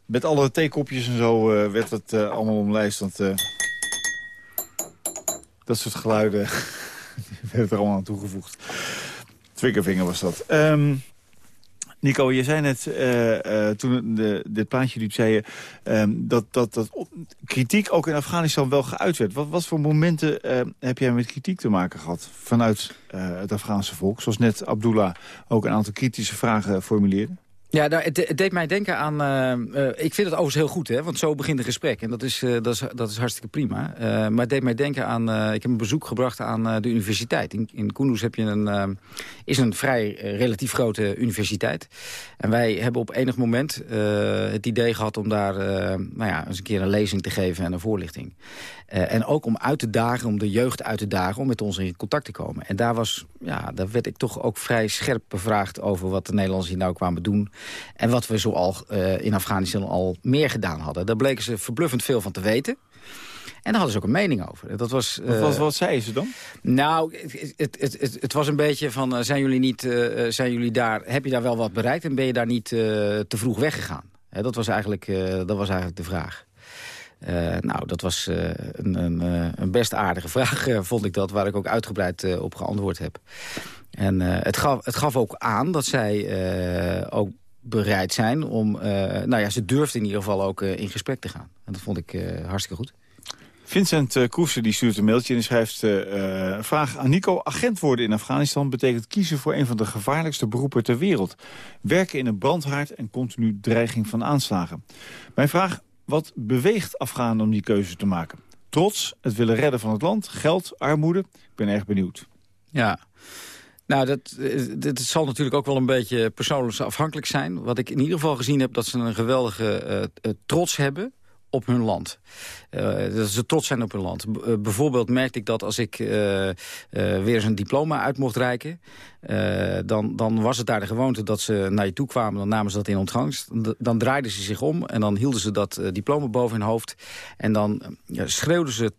Met alle theekopjes en zo uh, werd het uh, allemaal omlijst. uh, dat soort geluiden [laughs] werden er allemaal aan toegevoegd. Twikkervinger was dat. Um, Nico, je zei net, toen de, dit plaatje liep, zei je... Um, dat, dat, dat kritiek ook in Afghanistan wel geuit werd. Wat, wat voor momenten heb jij met kritiek te maken gehad vanuit het Afghaanse volk? Zoals net Abdullah ook een aantal kritische vragen formuleerde. Ja, nou, het, deed mij denken aan... Uh, ik vind het overigens heel goed, hè, want zo begint een gesprek. En dat is, uh, dat is, dat is hartstikke prima. maar het deed mij denken aan... ik heb een bezoek gebracht aan de universiteit. In, in heb je een, is een vrij relatief grote universiteit. En wij hebben op enig moment het idee gehad om daar nou ja, eens een keer een lezing te geven en een voorlichting. en ook om uit te dagen, om de jeugd uit te dagen, om met ons in contact te komen. En daar, was, ja, daar werd ik toch ook vrij scherp bevraagd over wat de Nederlanders hier nou kwamen doen en wat we zo al uh, in Afghanistan al meer gedaan hadden. Daar bleken ze verbluffend veel van te weten. En daar hadden ze ook een mening over. Dat was, uh, wat, wat zei ze dan? Nou, het, het, het, het, was een beetje van, uh, zijn jullie niet, uh, zijn jullie daar, heb je daar wel wat bereikt en ben je daar niet te vroeg weggegaan? Hè, dat, was eigenlijk, dat was eigenlijk de vraag. nou, dat was een, een, een, best aardige [laughs] vraag, vond ik dat, waar ik ook uitgebreid op geantwoord heb. En het, gaf, het gaf ook aan dat zij ook bereid zijn om... Uh, nou ja, ze durfden in ieder geval ook uh, in gesprek te gaan. En dat vond ik uh, hartstikke goed. Vincent uh, Koester die stuurt een mailtje en schrijft... een vraag aan Nico. Agent worden in Afghanistan betekent kiezen voor een van de gevaarlijkste beroepen ter wereld. Werken in een brandhaard en continu dreiging van aanslagen. Mijn vraag, wat beweegt Afghanen om die keuze te maken? Trots, het willen redden van het land, geld, armoede? Ik ben erg benieuwd. Ja, nou, dat, eh, zal natuurlijk ook wel een beetje persoonlijk afhankelijk zijn. Wat ik in ieder geval gezien heb, dat ze een geweldige uh, trots hebben op hun land. Dat ze trots zijn op hun land. bijvoorbeeld merkte ik dat als ik weer een diploma uit mocht reiken... dan, dan was het daar de gewoonte dat ze naar je toe kwamen... dan namen ze dat in ontvangst. Dan draaiden ze zich om en dan hielden ze dat diploma boven hun hoofd... en dan schreeuwden ze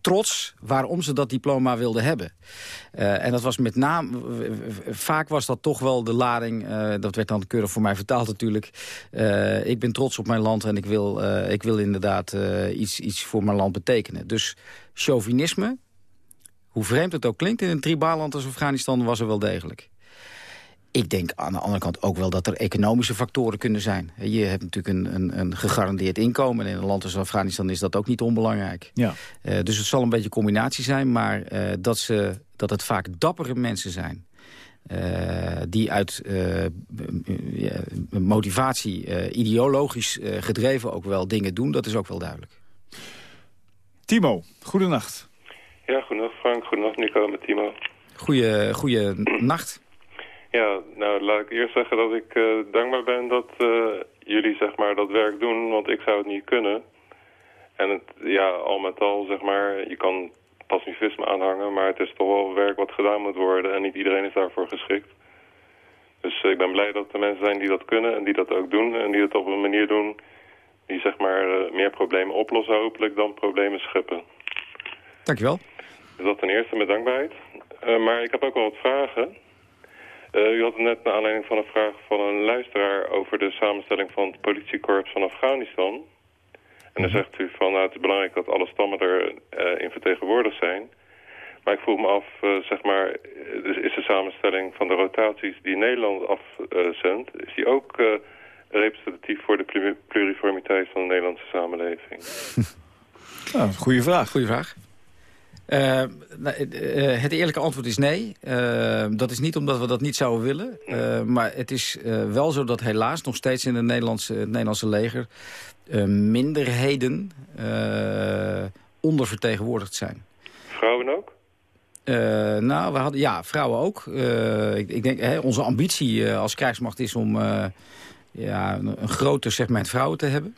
trots waarom ze dat diploma wilden hebben. En dat was met name, vaak was dat toch wel de lading, dat werd dan keurig voor mij vertaald natuurlijk. Ik ben trots op mijn land en ik wil, ik wil inderdaad iets, iets voor mijn land betekenen. Dus chauvinisme, hoe vreemd het ook klinkt in een tribaal land als Afghanistan, was er wel degelijk. Ik denk aan de andere kant ook wel dat er economische factoren kunnen zijn. Je hebt natuurlijk een, een, een gegarandeerd inkomen. En in een land als Afghanistan is dat ook niet onbelangrijk. Ja. Uh, dus het zal een beetje een combinatie zijn. Maar uh, dat, ze, dat het vaak dappere mensen zijn. die uit motivatie, ideologisch gedreven ook wel dingen doen. Dat is ook wel duidelijk. Timo, goedenacht. Ja, goedenacht Frank. Goedenacht Nico met Timo. Goeie, goeie [clears throat] nacht. Ja, nou laat ik eerst zeggen dat ik dankbaar ben dat jullie zeg maar dat werk doen, want ik zou het niet kunnen. En het, ja, al met al, zeg maar, je kan pacifisme aanhangen, maar het is toch wel werk wat gedaan moet worden en niet iedereen is daarvoor geschikt. Dus ik ben blij dat er mensen zijn die dat kunnen en die dat ook doen en die het op een manier doen die zeg maar meer problemen oplossen hopelijk dan problemen scheppen. Dankjewel. Dus dat ten eerste met dankbaarheid. Uh, maar ik heb ook wel wat vragen. Uh, u had het net naar aanleiding van een vraag van een luisteraar over de samenstelling van het politiekorps van Afghanistan. En dan zegt u van nou, het is belangrijk dat alle stammen erin uh, vertegenwoordigd zijn. Maar ik vroeg me af, uh, zeg maar, dus is de samenstelling van de rotaties die Nederland afzendt, is die ook representatief voor de pluriformiteit van de Nederlandse samenleving? [laughs] nou, goede vraag. Goeie vraag. Uh, het eerlijke antwoord is nee. Uh, dat is niet omdat we dat niet zouden willen. Uh, maar het is wel zo dat helaas nog steeds in het Nederlandse, het Nederlandse leger... minderheden ondervertegenwoordigd zijn. Vrouwen ook? nou, we hadden, ja, vrouwen ook. ik, ik, denk, hè, onze ambitie als krijgsmacht is om ja, een, een groter segment vrouwen te hebben.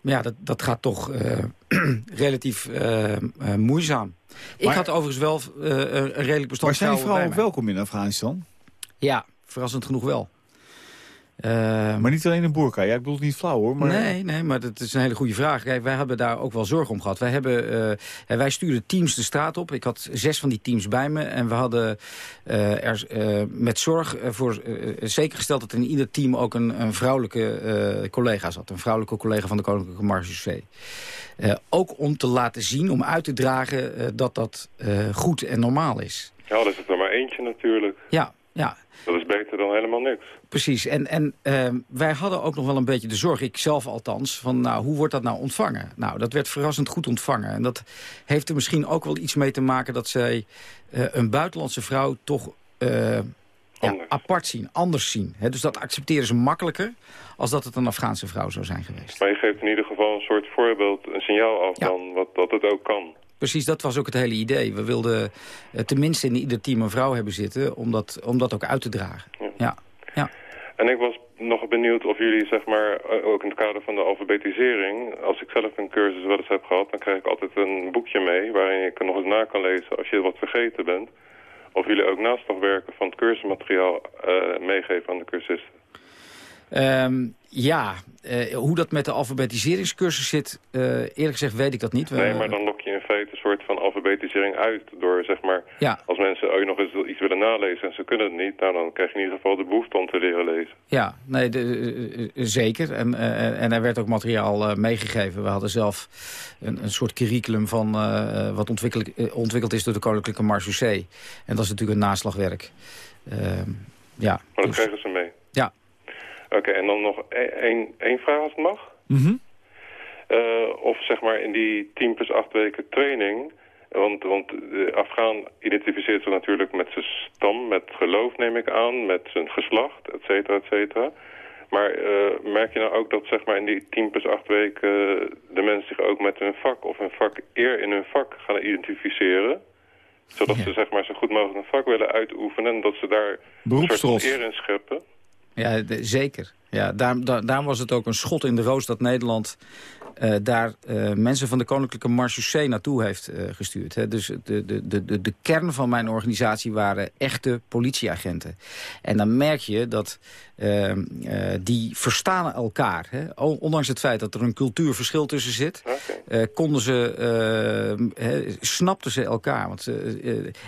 Maar ja, dat, dat gaat toch uh, [clears throat] relatief uh, uh, moeizaam. Maar, ik had overigens wel een redelijk bestand Maar zijn vrouwen ook welkom in Afghanistan? Ja, verrassend genoeg wel. Uh, maar niet alleen in Burka. Ja, ik bedoel het niet flauw hoor. Maar... Nee, nee, maar dat is een hele goede vraag. Kijk, wij hebben daar ook wel zorg om gehad. Wij, hebben, uh, wij stuurden teams de straat op. Ik had zes van die teams bij me. En we hadden uh, er met zorg voor zeker gesteld dat in ieder team ook een, een vrouwelijke collega zat. Een vrouwelijke collega van de Koninklijke Marechaussee. ook om te laten zien, om uit te dragen dat dat goed en normaal is. Ja, dat is het er maar eentje natuurlijk. Ja, ja. Dat is beter dan helemaal niks. Precies. En, en uh, wij hadden ook nog wel een beetje de zorg, ik zelf althans... van nou, hoe wordt dat nou ontvangen? Nou, dat werd verrassend goed ontvangen. En dat heeft er misschien ook wel iets mee te maken... dat zij uh, een buitenlandse vrouw toch uh, ja, apart zien, anders zien. He, dus dat accepteren ze makkelijker... als dat het een Afghaanse vrouw zou zijn geweest. Maar je geeft in ieder geval een soort voorbeeld, een signaal af... Ja. Dan, wat, dat het ook kan. Precies, dat was ook het hele idee. We wilden uh, tenminste in ieder team een vrouw hebben zitten... om dat, om dat ook uit te dragen. Ja. ja. ja. En ik was nog benieuwd of jullie, zeg maar, ook in het kader van de alfabetisering... als ik zelf een cursus wel eens heb gehad... dan krijg ik altijd een boekje mee waarin je nog eens na kan lezen... als je wat vergeten bent. Of jullie ook naast nog werken van het cursusmateriaal uh, meegeven aan de cursisten. Um, ja, uh, hoe dat met de alfabetiseringscursus zit, uh, eerlijk gezegd weet ik dat niet. Nee, maar dan feite een soort van alfabetisering uit door, zeg maar, ja. als mensen ook nog eens iets willen nalezen en ze kunnen het niet, nou dan krijg je in ieder geval de behoefte om te leren lezen. Ja, nee, de, uh, zeker. En, en er werd ook materiaal meegegeven. We hadden zelf een, een soort curriculum van wat ontwikkeld, ontwikkeld is door de Koninklijke Marechaussee. En dat is natuurlijk een naslagwerk. Ehm, ja, maar dat dus... krijgen ze mee? Ja. Oké, okay, en dan nog één, één vraag als het mag. Mm -hmm. Uh, of zeg maar in die 10 plus 8 weken training... Want, want de Afghaan identificeert zich natuurlijk met zijn stam, met geloof neem ik aan, met zijn geslacht, et cetera, et cetera. Maar uh, merk je nou ook dat zeg maar, in die 10 plus 8 weken de mensen zich ook met hun vak of hun vak eer in hun vak gaan identificeren? Zodat ja. ze zeg maar, zo goed mogelijk een vak willen uitoefenen en dat ze daar een soort eer in scheppen. Ja, de, zeker. Ja, daar, daar, daar, was het ook een schot in de roos dat Nederland uh, daar uh, mensen van de Koninklijke Marechaussee naartoe heeft uh, gestuurd. Hè. Dus de, de, de, de kern van mijn organisatie waren echte politieagenten. En dan merk je dat die verstaan elkaar. Hè. Ondanks het feit dat er een cultuurverschil tussen zit... Okay. konden ze, snapten ze elkaar. Want,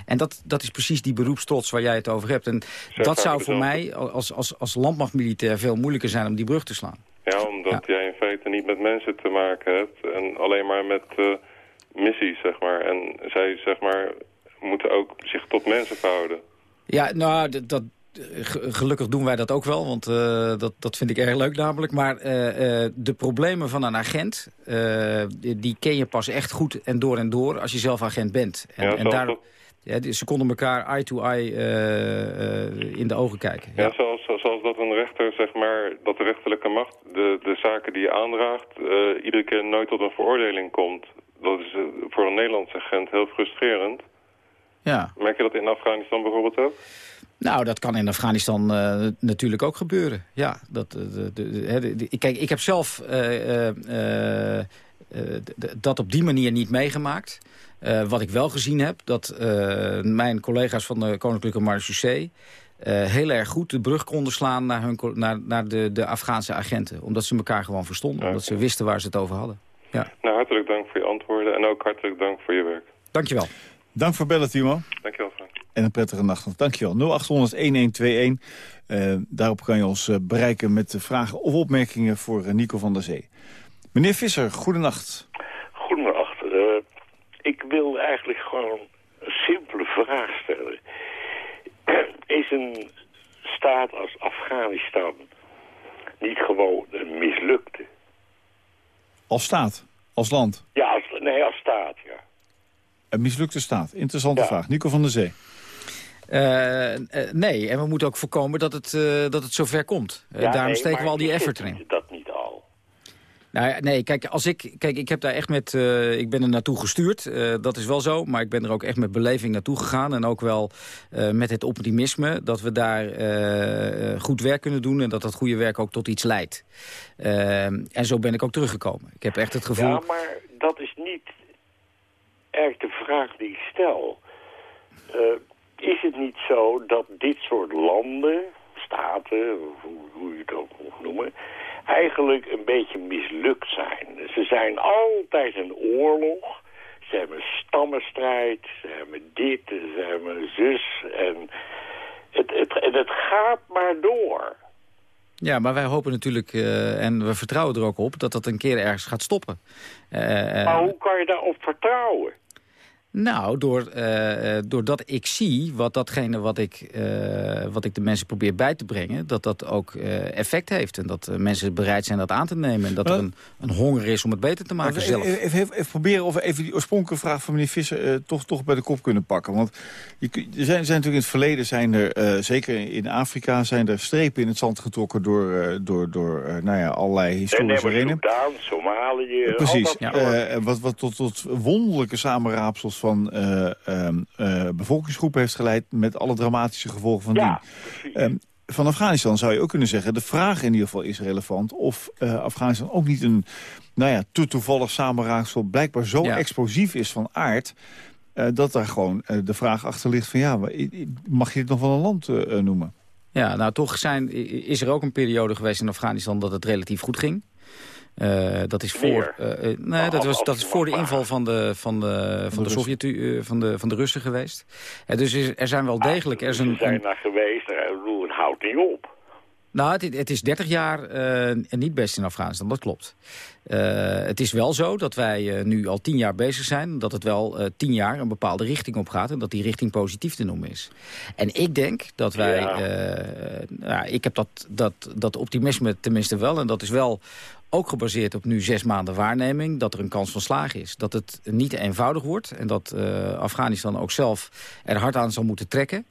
en dat, dat is precies die beroepstrots waar jij het over hebt. En dat zou voor mij als, als, als landmachtmilitair veel moeilijker zijn om die brug te slaan. Ja, omdat ja. jij in feite niet met mensen te maken hebt en alleen maar met uh, missies, zeg maar. En zij, zeg maar, moeten ook zich tot mensen verhouden. Ja, nou, dat, gelukkig doen wij dat ook wel, want uh, dat, dat vind ik erg leuk namelijk. Maar uh, uh, de problemen van een agent, die, die ken je pas echt goed en door en door als je zelf agent bent. En, ja, en daar. Ja, ze konden elkaar eye-to-eye eh, eh, in de ogen kijken. Ja, Ja. Zoals, dat een rechter, zeg maar, dat de rechterlijke macht de, de zaken die je aandraagt, eh, iedere keer nooit tot een veroordeling komt. Dat is eh, voor een Nederlandse agent heel frustrerend. ja. Merk je dat in Afghanistan bijvoorbeeld ook? Nou, dat kan in Afghanistan eh, natuurlijk ook gebeuren. Ja, dat, de, de, kijk, ik heb zelf dat op die manier niet meegemaakt. Wat ik wel gezien heb, dat mijn collega's van de Koninklijke Marechaussee... eh, heel erg goed de brug konden slaan naar, hun, naar, naar de, de Afghaanse agenten. Omdat ze elkaar gewoon verstonden. Omdat ze wisten waar ze het over hadden. Ja, Nou, hartelijk dank voor je antwoorden en ook hartelijk dank voor je werk. dankjewel. Dank voor bellen, Timo. Dankjewel, Frank. En een prettige nacht nog. Dankjewel. 0800-1121. Eh, daarop kan je ons eh, bereiken met de vragen of opmerkingen voor Nico van der Zee. Meneer Visser, goedenacht. Goedenacht. Eh, ik wil eigenlijk gewoon een simpele vraag stellen. Is een staat als Afghanistan niet gewoon een mislukte? Als staat, als land. Ja, als, nee, als staat, ja. Een mislukte staat. Interessante Ja. vraag. Nico van der Zee. Eh, eh, nee, en we moeten ook voorkomen dat het, eh, dat het zover komt. Eh, Ja, daarom nee, steken we al die effort erin. Dat niet. Nou nee, kijk, als ik, kijk, ik heb daar echt met, eh, ik ben er naartoe gestuurd, eh, dat is wel zo, maar ik ben er ook echt met beleving naartoe gegaan en ook wel eh, met het optimisme dat we daar goed werk kunnen doen en dat dat goede werk ook tot iets leidt. En zo ben ik ook teruggekomen. Ik heb echt het gevoel. Ja, maar dat is niet erg de vraag die ik stel. Is het niet zo dat dit soort landen, staten, hoe, hoe je het ook moet noemen... eigenlijk een beetje mislukt zijn? Ze zijn altijd een oorlog. Ze hebben stammenstrijd, ze hebben dit, ze hebben zus. En het, het, het gaat maar door. Ja, maar wij hopen natuurlijk, eh, en we vertrouwen er ook op, dat dat een keer ergens gaat stoppen. Eh, eh, Maar hoe kan je daarop vertrouwen? Nou, door, eh, eh, doordat ik zie wat datgene wat ik, eh, wat ik de mensen probeer bij te brengen... dat dat ook eh, effect heeft. En dat mensen bereid zijn dat aan te nemen. En dat er een, een honger is om het beter te maken Even, zelf. even, even, even proberen of we even die oorspronkelijke vraag van meneer Visser toch, toch bij de kop kunnen pakken. Want je, er zijn, zijn natuurlijk in het verleden, zijn er, eh, zeker in Afrika, zijn er strepen in het zand getrokken door, eh, door, door eh, nou ja, allerlei historische redenen. Soudaan, Somalië... al Precies. Ja. wat, wat tot, tot wonderlijke samenraapsels van eh, ehm, eh, bevolkingsgroepen heeft geleid... met alle dramatische gevolgen van Ja, precies. Ehm, van Afghanistan zou je ook kunnen zeggen... de vraag in ieder geval is relevant... of eh, Afghanistan ook niet een nou ja, te toevallig samenraaksel... blijkbaar zo Ja. explosief is van aard... eh, dat daar gewoon eh, de vraag achter ligt van... ja, mag je dit nog wel een land noemen? Ja, nou toch zijn, is er ook een periode geweest in Afghanistan dat het relatief goed ging. Eh, dat is voor, eh, eh, nee, dat, Als- was, als dat is voor de mag inval van de, van de, van de, Russen. Sovjet, eh, van de, van de Russen geweest. Dus is, er zijn wel degelijk... Er zijn een, daar geweest, het houdt niet op. Nou, het, het is 30 jaar eh, niet best in Afghanistan, dat klopt. Eh, het is wel zo dat wij eh, nu al 10 jaar bezig zijn... dat het wel eh 10 jaar een bepaalde richting op gaat... en dat die richting positief te noemen is. En ik denk dat wij... Ja. eh, nou, ik heb dat, dat, dat optimisme tenminste wel... en dat is wel ook gebaseerd op nu zes maanden waarneming... dat er een kans van slagen is. Dat het niet eenvoudig wordt... en dat eh, Afghanistan ook zelf er hard aan zal moeten trekken...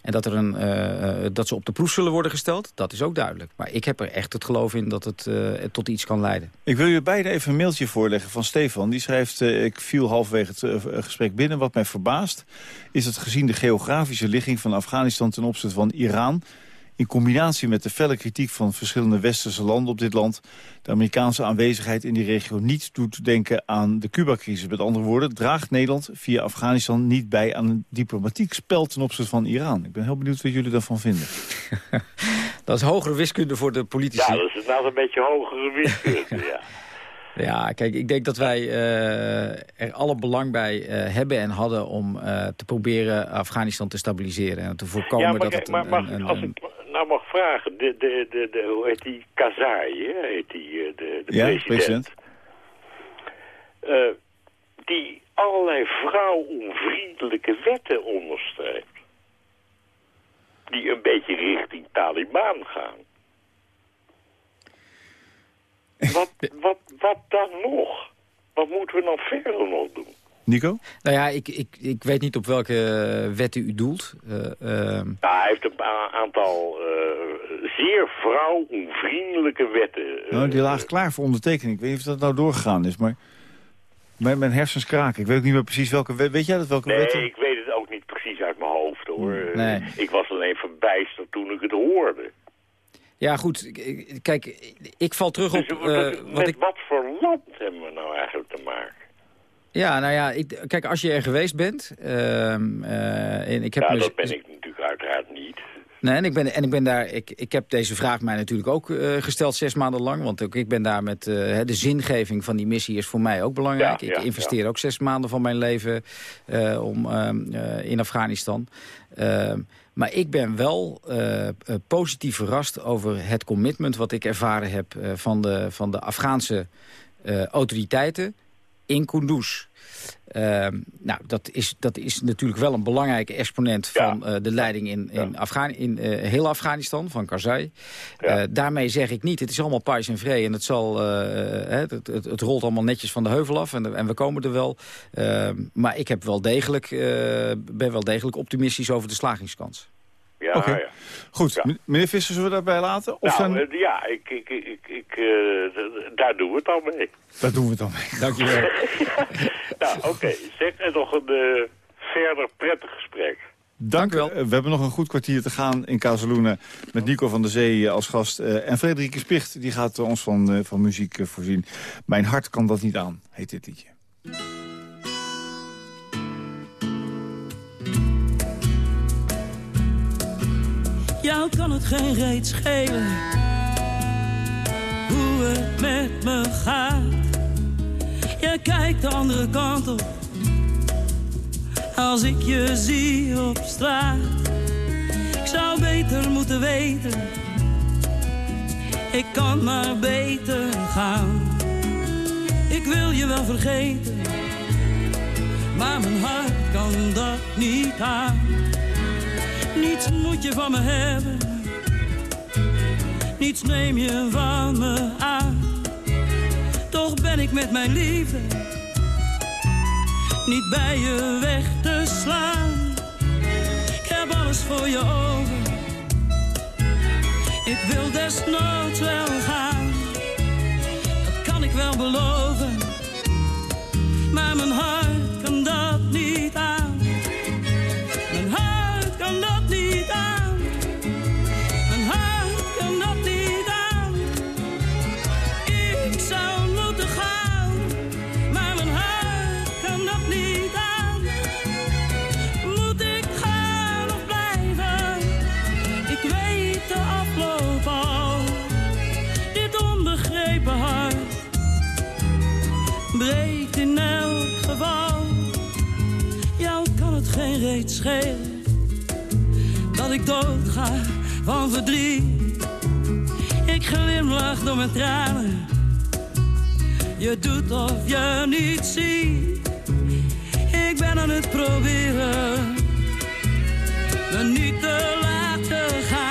En dat, er een, eh, eh, dat ze op de proef zullen worden gesteld, dat is ook duidelijk. Maar ik heb er echt het geloof in dat het tot iets kan leiden. Ik wil je beiden even een mailtje voorleggen van Stefan. Die schrijft, ik viel halverwege het gesprek binnen. Wat mij verbaast is dat gezien de geografische ligging van Afghanistan... ten opzichte van Iran... in combinatie met de felle kritiek van verschillende westerse landen op dit land... de Amerikaanse aanwezigheid in die regio niet doet denken aan de Cuba-crisis. Met andere woorden, draagt Nederland via Afghanistan niet bij... aan een diplomatiek spel ten opzichte van Iran. Ik ben heel benieuwd wat jullie daarvan vinden. [laughs] Dat is hogere wiskunde voor de politici. Ja, dat is nou een beetje hogere wiskunde, [laughs] ja. Ja, kijk, ik denk dat wij eh, er alle belang bij eh, hebben en hadden... om eh, te proberen Afghanistan te stabiliseren en te voorkomen ja, maar, dat het maar een, een, als ik nou mag vragen, de, de, de, de, hoe heet die, Karzai, hè, heet die, eh, de, de Ja, president, president. eh, die allerlei vrouwonvriendelijke wetten onderstreept. Die een beetje richting Taliban gaan. Wat, [laughs] wat, wat dan nog? Wat moeten we dan verder nog doen? Nico? Nou ja, ik, ik, ik weet niet op welke wetten u doelt. Uh, ja, hij heeft een aantal uh, zeer vrouwonvriendelijke wetten. Nou, die lagen klaar voor ondertekening. Ik weet niet of dat nou doorgegaan is, maar... Mijn, mijn hersens kraken. Ik weet ook niet meer precies welke wet. Weet jij dat welke nee, wetten? Nee, ik weet het ook niet precies uit mijn hoofd hoor. Nee. Ik was alleen verbijsterd toen ik het hoorde. Ja, goed. Kijk, ik val terug dus, op... Uh, wat met ik... wat voor land hebben we nou eigenlijk te maken? Ja, nou ja, ik, kijk, als je er geweest bent... Uh, en ik heb ja, dus, dat ben ik natuurlijk uiteraard niet. Nee, en ik ben, en ik ben daar. Ik, ik heb deze vraag mij natuurlijk ook uh, gesteld zes maanden lang. Want ook ik ben daar met uh, de zingeving van die missie is voor mij ook belangrijk. Ja, ja, ik investeer ja. ook zes maanden van mijn leven uh, om, in Afghanistan. Ehm, maar ik ben wel positief verrast over het commitment wat ik ervaren heb van, de, van de Afghaanse autoriteiten in Kunduz. Uh, nou, dat is, dat is natuurlijk wel een belangrijke exponent van ja. uh, de leiding in, in, ja. Afghan in uh, heel Afghanistan, van Karzai. Ja. daarmee zeg ik niet, het is allemaal pais en vree en het, zal, het, het, het, rolt allemaal netjes van de heuvel af en, en we komen er wel. Ehm, maar ik heb wel degelijk, ben wel degelijk optimistisch over de slagingskans. Ja, okay. ja. Goed, Ja. meneer Visser, zullen we daarbij laten? Of Nou, zijn... eh, ja, ik, ik, ik, ik, eh, daar doen we het al mee. Daar doen we het dan mee. Dankjewel. [laughs] nou, oké. Zeg, en nog een eh, verder prettig gesprek. Dank u wel. Eh, We hebben nog een goed kwartier te gaan in Kazeloenen met Nico van der Zee eh, als gast. Eh, en Frederike Spicht die gaat eh, ons van, eh, van muziek eh, voorzien. Mijn hart kan dat niet aan, heet dit liedje. Jou kan het geen reet schelen hoe het met me gaat. Jij kijkt de andere kant op als ik je zie op straat. Ik zou beter moeten weten, ik kan maar beter gaan. Ik wil je wel vergeten, maar mijn hart kan dat niet aan. Niets moet je van me hebben, niets neem je van me aan. Toch ben ik met mijn liefde niet bij je weg te slaan. Ik heb alles voor je over, ik wil desnoods wel gaan. Dat kan ik wel beloven, maar mijn hart schelen dat ik doodga van verdriet. Ik glimlach door mijn tranen. Je doet of je niet ziet. Ik ben aan het proberen me niet te laten gaan.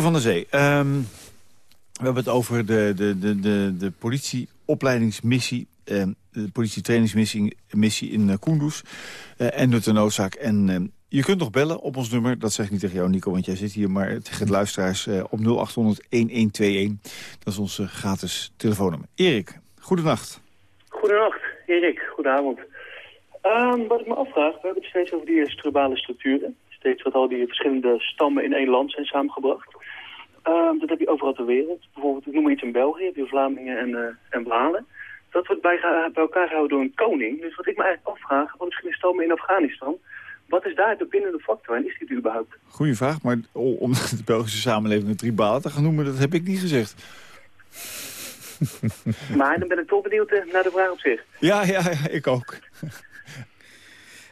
Van der Zee. ehm, we hebben het over de, de, de, de, de politieopleidingsmissie. Ehm, de politietrainingsmissie missie in uh, Kunduz en de noodzaak. En je kunt nog bellen op ons nummer. Dat zeg ik niet tegen jou, Nico, want jij zit hier. Maar tegen de luisteraars op 0800-1121. Dat is onze gratis telefoonnummer. Erik, goedenacht. Goedenacht, Erik. Goedenavond. Um, wat ik me afvraag, we hebben het steeds over die tribale structuren. Steeds wat al die verschillende stammen in één land zijn samengebracht. Um, dat heb je overal ter wereld. Bijvoorbeeld, ik noem iets in België, heb je Vlamingen en, uh, en Walen. Dat wordt bij, bij, elkaar gehouden door een koning. Dus wat ik me eigenlijk afvraag, wat verschillende stammen in Afghanistan... wat is daar de bindende factor en is die überhaupt? Goeie vraag, maar om de Belgische samenleving een tribaal te gaan noemen... dat heb ik niet gezegd. maar dan ben ik toch benieuwd eh, naar de vraag op zich. Ja, ja, ja ik ook.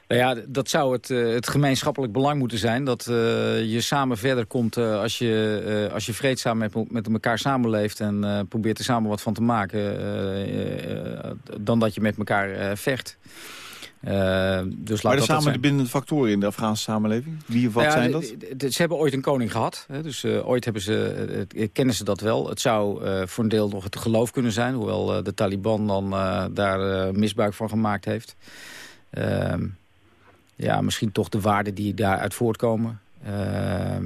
Nou ja, dat zou het, uh, het gemeenschappelijk belang moeten zijn. Dat uh, je samen verder komt uh, als, je, als je vreedzaam met, met elkaar samenleeft... en probeert er samen wat van te maken... dan dat je met elkaar vecht. Uh, dus maar er samen de bindende factoren in de Afghaanse samenleving? Wie of wat nou ja, zijn dat? Ze hebben ooit een koning gehad. Hè, dus uh, ooit hebben ze, uh, kennen ze dat wel. Het zou voor een deel nog het geloof kunnen zijn. Hoewel de Taliban dan daar misbruik van gemaakt heeft. Ehm, ja, misschien toch de waarden die daaruit voortkomen. Uh,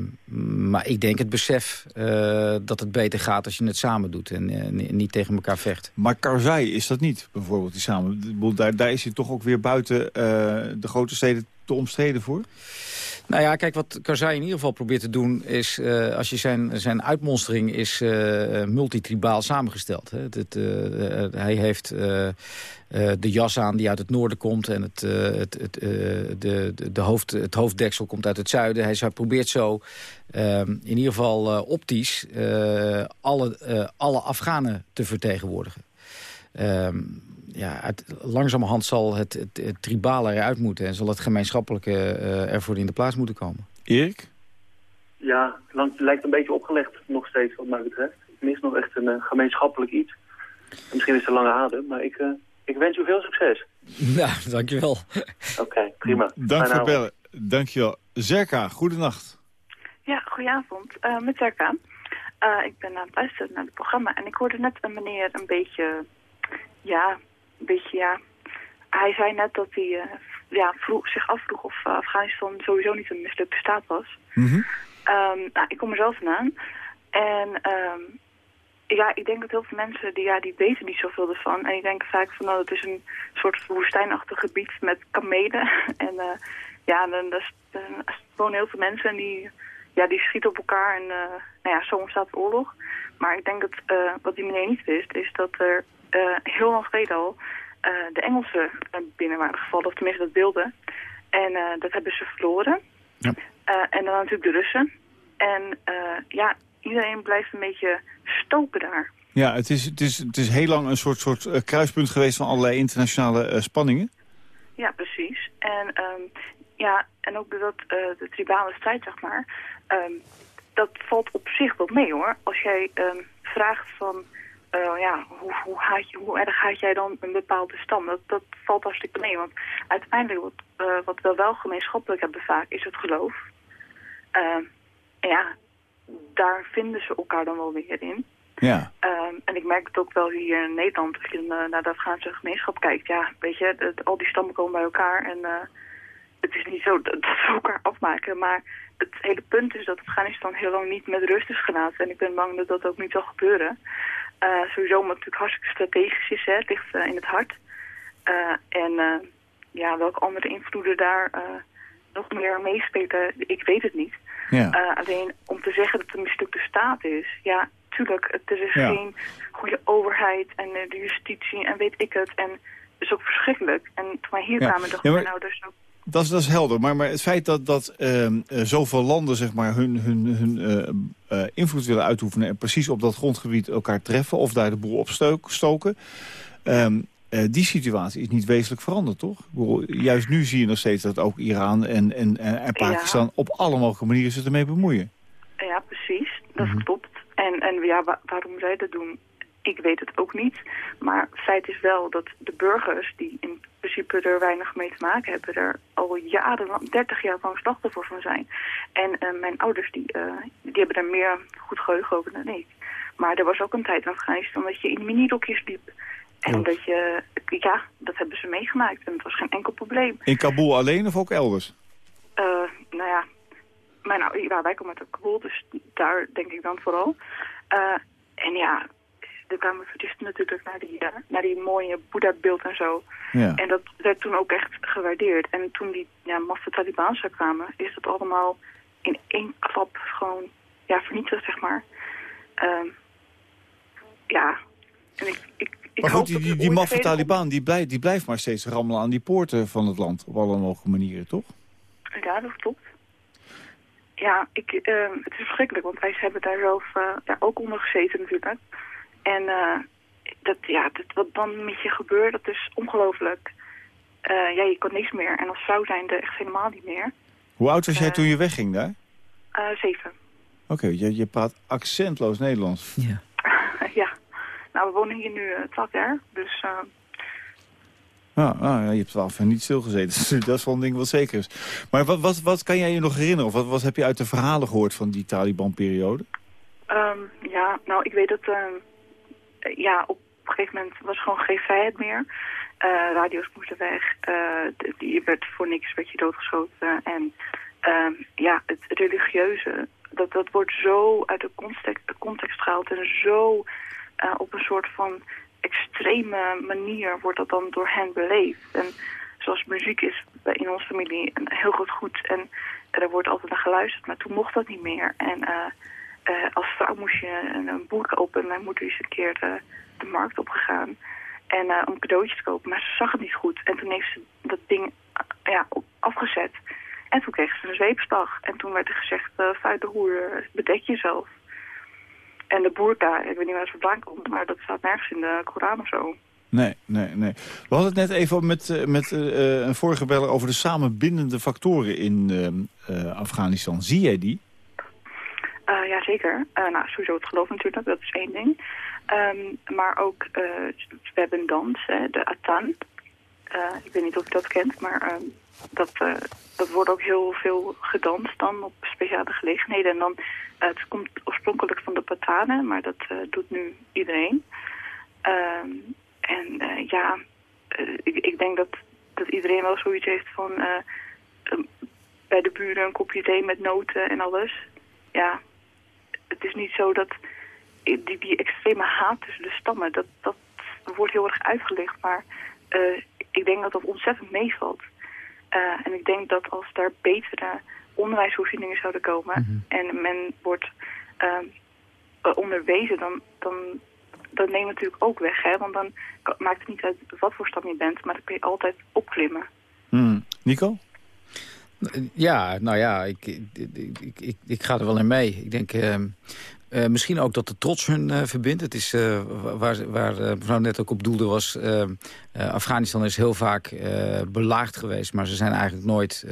maar ik denk het besef uh, dat het beter gaat als je het samen doet en uh, niet tegen elkaar vecht. Maar Karzai is dat niet, bijvoorbeeld, die samen. Daar, is hij toch ook weer buiten uh, de grote steden te omstreden voor? Nou ja, kijk, wat Karzai in ieder geval probeert te doen... is, uh, als je zijn, zijn uitmonstering is uh, multitribaal samengesteld. Hè. Het, uh, hij heeft de jas aan die uit het noorden komt... en het, het, het, de, de hoofd, het hoofddeksel komt uit het zuiden. Hij, probeert zo ehm, in ieder geval optisch alle, alle Afghanen te vertegenwoordigen. Um, ja, het, langzamerhand zal het, het, het, tribale eruit moeten... en zal het gemeenschappelijke uh, ervoor in de plaats moeten komen. Erik? Ja, het lijkt een beetje opgelegd nog steeds wat mij betreft. Ik mis nog echt een uh, gemeenschappelijk iets. misschien is het een lange adem, maar ik, uh, ik wens u veel succes. [laughs] Nou, dankjewel. Oké, okay, prima. Dank voor het bellen. Dankjewel. Zerka, goedenacht. Ja, goedenavond. met Zerka. ik ben aan het luisteren naar het programma en ik hoorde net een meneer een beetje ja, beetje, ja... Hij zei net dat hij uh, ja, vroeg, zich afvroeg of uh, Afghanistan sowieso niet een mislukte staat was. Mm -hmm. um, nou, ik kom er zelf vandaan. En um, ja, ik denk dat heel veel mensen, die, ja, die weten niet zoveel ervan. En die denken vaak van, nou, het is een soort woestijnachtig gebied met kamelen. [laughs] en uh, ja, dan, wonen heel veel mensen en die, ja, die schieten op elkaar. En nou ja, zo ontstaat oorlog. Maar ik denk dat wat die meneer niet wist, is dat er heel lang geleden al uh, de Engelsen binnen waren gevallen, of tenminste dat beelden. En dat hebben ze verloren. Ja. en dan natuurlijk de Russen. En ja, iedereen blijft een beetje stoken daar. Ja, het is, het is, het is heel lang een soort, soort kruispunt geweest van allerlei internationale spanningen. Ja, precies. En, um, ja, en ook dat, de tribale strijd, zeg maar, um, dat valt op zich wel mee hoor. Als jij um, vraagt van uh, ja, hoe, hoe, haat je, hoe erg haat jij dan een bepaalde stam? Dat, dat valt hartstikke mee, want uiteindelijk wat, uh, wat we wel gemeenschappelijk hebben vaak is het geloof. Uh, ja, daar vinden ze elkaar dan wel weer in. Ja. en ik merk het ook wel hier in Nederland, als je naar de Afghaanse gemeenschap kijkt. Ja, weet je, het, al die stammen komen bij elkaar en het is niet zo dat, dat ze elkaar afmaken, maar het hele punt is dat Afghanistan heel lang niet met rust is gelaten. En ik ben bang dat dat ook niet zal gebeuren. Uh, sowieso omdat het natuurlijk hartstikke strategisch is, hè. het ligt uh, in het hart. Uh, en ja, welke andere invloeden daar nog meer meespelen, ik weet het niet. Ja. alleen om te zeggen dat het een mislukte staat is, ja, tuurlijk, het, er is ja. geen goede overheid en de justitie en weet ik het. En het is ook verschrikkelijk. En toen wij hier ja. kwamen, dachten we nou, dus ook dat is, dat is helder, maar, maar het feit dat, dat uh, zoveel landen zeg maar, hun, hun, hun uh, uh, invloed willen uitoefenen... en precies op dat grondgebied elkaar treffen of daar de boel opstoken... Um, die situatie is niet wezenlijk veranderd, toch? Bedoel, juist nu zie je nog steeds dat ook Iran en, en, en Pakistan... Ja. op alle mogelijke manieren zich ermee bemoeien. Ja, precies. Dat mm -hmm. klopt. En, en ja, wa waarom zij dat doen, ik weet het ook niet. Maar feit is wel dat de burgers die in principe er weinig mee te maken hebben... er al jaren, 30 jaar lang slachtoffer van zijn. En uh, mijn ouders die, uh, die hebben er meer goed geheugen over dan ik. Maar er was ook een tijd in Afghanistan dat je in minirokjes liep. En dat je, ja, dat hebben ze meegemaakt en het was geen enkel probleem. In Kabul alleen of ook elders? Uh, nou ja, mijn, ja, wij komen uit Kabul, dus daar denk ik dan vooral. En ja, kwamen toeristen natuurlijk naar die, uh, naar die mooie Boeddha-beeld en zo. Ja. En dat werd toen ook echt gewaardeerd. En toen die ja, maffe Taliban's kwamen, is dat allemaal in één klap gewoon ja, vernietigd, zeg maar. Uh, ja, en ik, ik, ik maar goed, die, die, die maffe Taliban, die, blijft, die blijft maar steeds rammelen aan die poorten van het land. Op alle mogelijke manieren, toch? Ja, dat klopt. Ja, ik, uh, het is verschrikkelijk, want wij hebben daar zelf uh, ja, ook onder gezeten natuurlijk. En uh, dat, ja, dat, wat dan met je gebeurt, dat is ongelooflijk. Uh, ja, je kon niks meer. En als vrouw zijn er echt helemaal niet meer. Hoe oud was jij toen je wegging daar? zeven. Oké, okay, je, je praat accentloos Nederlands. Ja. [laughs] ja. Nou, we wonen hier nu twaalf jaar, dus... Ah, ah, ja, je hebt twaalf jaar niet stilgezeten. [laughs] dat is wel een ding wat zeker is. Maar wat, wat, wat kan jij je nog herinneren? Of wat, wat heb je uit de verhalen gehoord van die Taliban-periode? Um, ja, nou, ik weet dat... Uh, ja, op een gegeven moment was gewoon geen vrijheid meer. Uh, radio's moesten weg. Uh, die werd voor niks werd je doodgeschoten. En uh, ja, het religieuze, dat, dat wordt zo uit de context, context gehaald. En zo op een soort van extreme manier wordt dat dan door hen beleefd. En zoals muziek is in onze familie heel goed goed. En er wordt altijd naar geluisterd. Maar toen mocht dat niet meer. En... Uh, als vrouw moest je een, een boek openen. Mijn moeder is een keer de, de markt opgegaan. En uh, om cadeautjes te kopen. Maar ze zag het niet goed. En toen heeft ze dat ding uh, ja, afgezet. En toen kreeg ze een zweepslag. En toen werd er gezegd, uh, de hoer, bedek jezelf. En de boerka, ik weet niet waar het vandaan komt. Maar dat staat nergens in de Koran of zo. Nee, nee, nee. We hadden het net even met, met een vorige beller over de samenbindende factoren in Afghanistan. Zie jij die? Uh, ja, zeker. Uh, nou, sowieso het geloof natuurlijk, dat is één ding. Um, maar ook, uh, we hebben een dans, de Atan. ik weet niet of je dat kent, maar dat, dat wordt ook heel veel gedanst dan op speciale gelegenheden. En dan, het komt oorspronkelijk van de Patanen, maar dat doet nu iedereen. Um, en ja, ik, ik denk dat, dat iedereen wel zoiets heeft van bij de buren een kopje thee met noten en alles. Ja, het is niet zo dat die, die extreme haat tussen de stammen, dat, dat wordt heel erg uitgelicht. Maar uh, ik denk dat dat ontzettend meevalt. Uh, en ik denk dat als daar betere onderwijsvoorzieningen zouden komen... Mm -hmm. en men wordt uh, onderwezen, dan, dan dat neemt natuurlijk ook weg. Hè? Want dan maakt het niet uit wat voor stam je bent, maar dan kun je altijd opklimmen. Mm. Nico? Ja, nou ja, ik, ik, ik, ik, ga er wel in mee. Ik denk uh, uh, misschien ook dat de trots hun uh, verbindt. Het is uh, waar, waar mevrouw net ook op doelde was... Afghanistan is heel vaak belaagd geweest... maar ze zijn eigenlijk nooit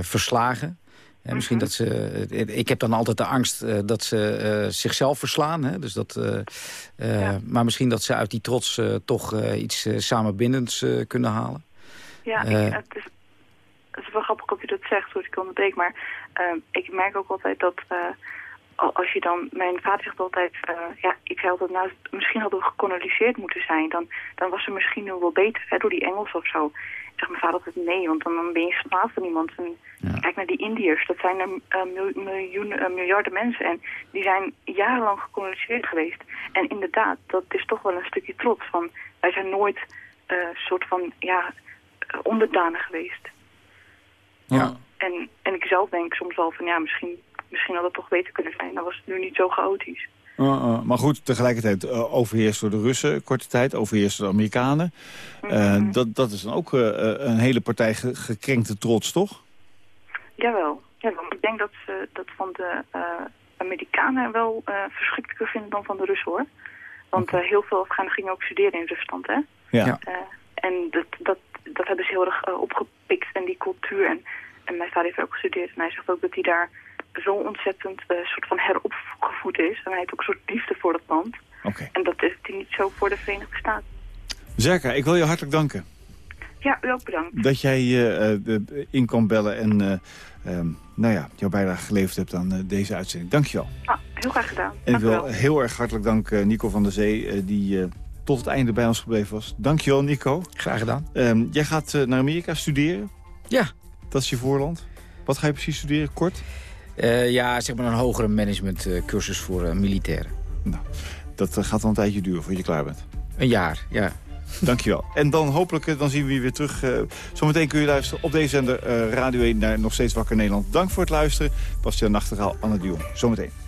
verslagen. En misschien dat ze, ik heb dan altijd de angst uh, dat ze uh, zichzelf verslaan. Hè? Dus dat, uh, ja. Maar misschien dat ze uit die trots toch iets samenbindends kunnen halen. Ja, ik, het, is, het is wel grappig dat u dat zegt, zoals ik onderbreek. Maar ik merk ook altijd dat als je dan, mijn vader zegt altijd, uh, ja, ik zei altijd, nou, misschien hadden we gekoloniseerd moeten zijn. Dan, dan was er misschien nu wel beter, hè, door die Engels of zo. Zeg mijn vader altijd, nee, want dan, dan ben je slaaf van iemand. En ja. Kijk naar die Indiërs, dat zijn er uh, miljoenen, miljarden mensen. En die zijn jarenlang gekoloniseerd geweest. En inderdaad, dat is toch wel een stukje trots van, wij zijn nooit een soort van, ja, onderdanen geweest. Ja. En, en ik zelf denk soms wel van, ja, misschien misschien had het toch beter kunnen zijn. Dan was het nu niet zo chaotisch. Uh, uh, maar goed, tegelijkertijd uh, overheerst door de Russen korte tijd, overheerst door de Amerikanen. Mm -hmm. dat, dat is dan ook een hele partij ge gekrenkte trots, toch? Jawel, jawel. Ik denk dat ze dat van de Amerikanen wel verschrikkelijker vinden dan van de Russen, hoor. Want okay. heel veel Afghanen gingen ook studeren in Rusland, hè? Ja. en dat, dat, dat hebben ze heel erg opgepikt, en die cultuur. En, en mijn vader heeft ook gestudeerd en hij zegt ook dat hij daar zo ontzettend uh, soort van heropgevoed is. En hij heeft ook een soort liefde voor het land. Okay. En dat heeft hij niet zo voor de Verenigde Staten. Zerka, ik wil je hartelijk danken. Ja, u ook bedankt. Dat jij uh, uh, in kon bellen en um, nou ja, jouw bijdrage geleverd hebt aan deze uitzending. Dankjewel. Ah, heel graag gedaan. En ik wil heel erg hartelijk dank Nico van der Zee, die tot het einde bij ons gebleven was. Dankjewel, Nico. Graag gedaan. Ehm, jij gaat eh, naar Amerika studeren? Ja. Dat is je voorland. Wat ga je precies studeren, kort? Uh, ja, zeg maar een hogere managementcursus voor uh, militairen. Nou, dat gaat dan een tijdje duren voordat je klaar bent. Een jaar, ja. Dankjewel. En dan hopelijk dan zien we je weer terug. Uh, zometeen kun je luisteren op deze zender uh, Radio 1 naar Nog Steeds Wakker Nederland. Dank voor het luisteren. Bastiaan Nachtegaal, Anne Dion. Zometeen.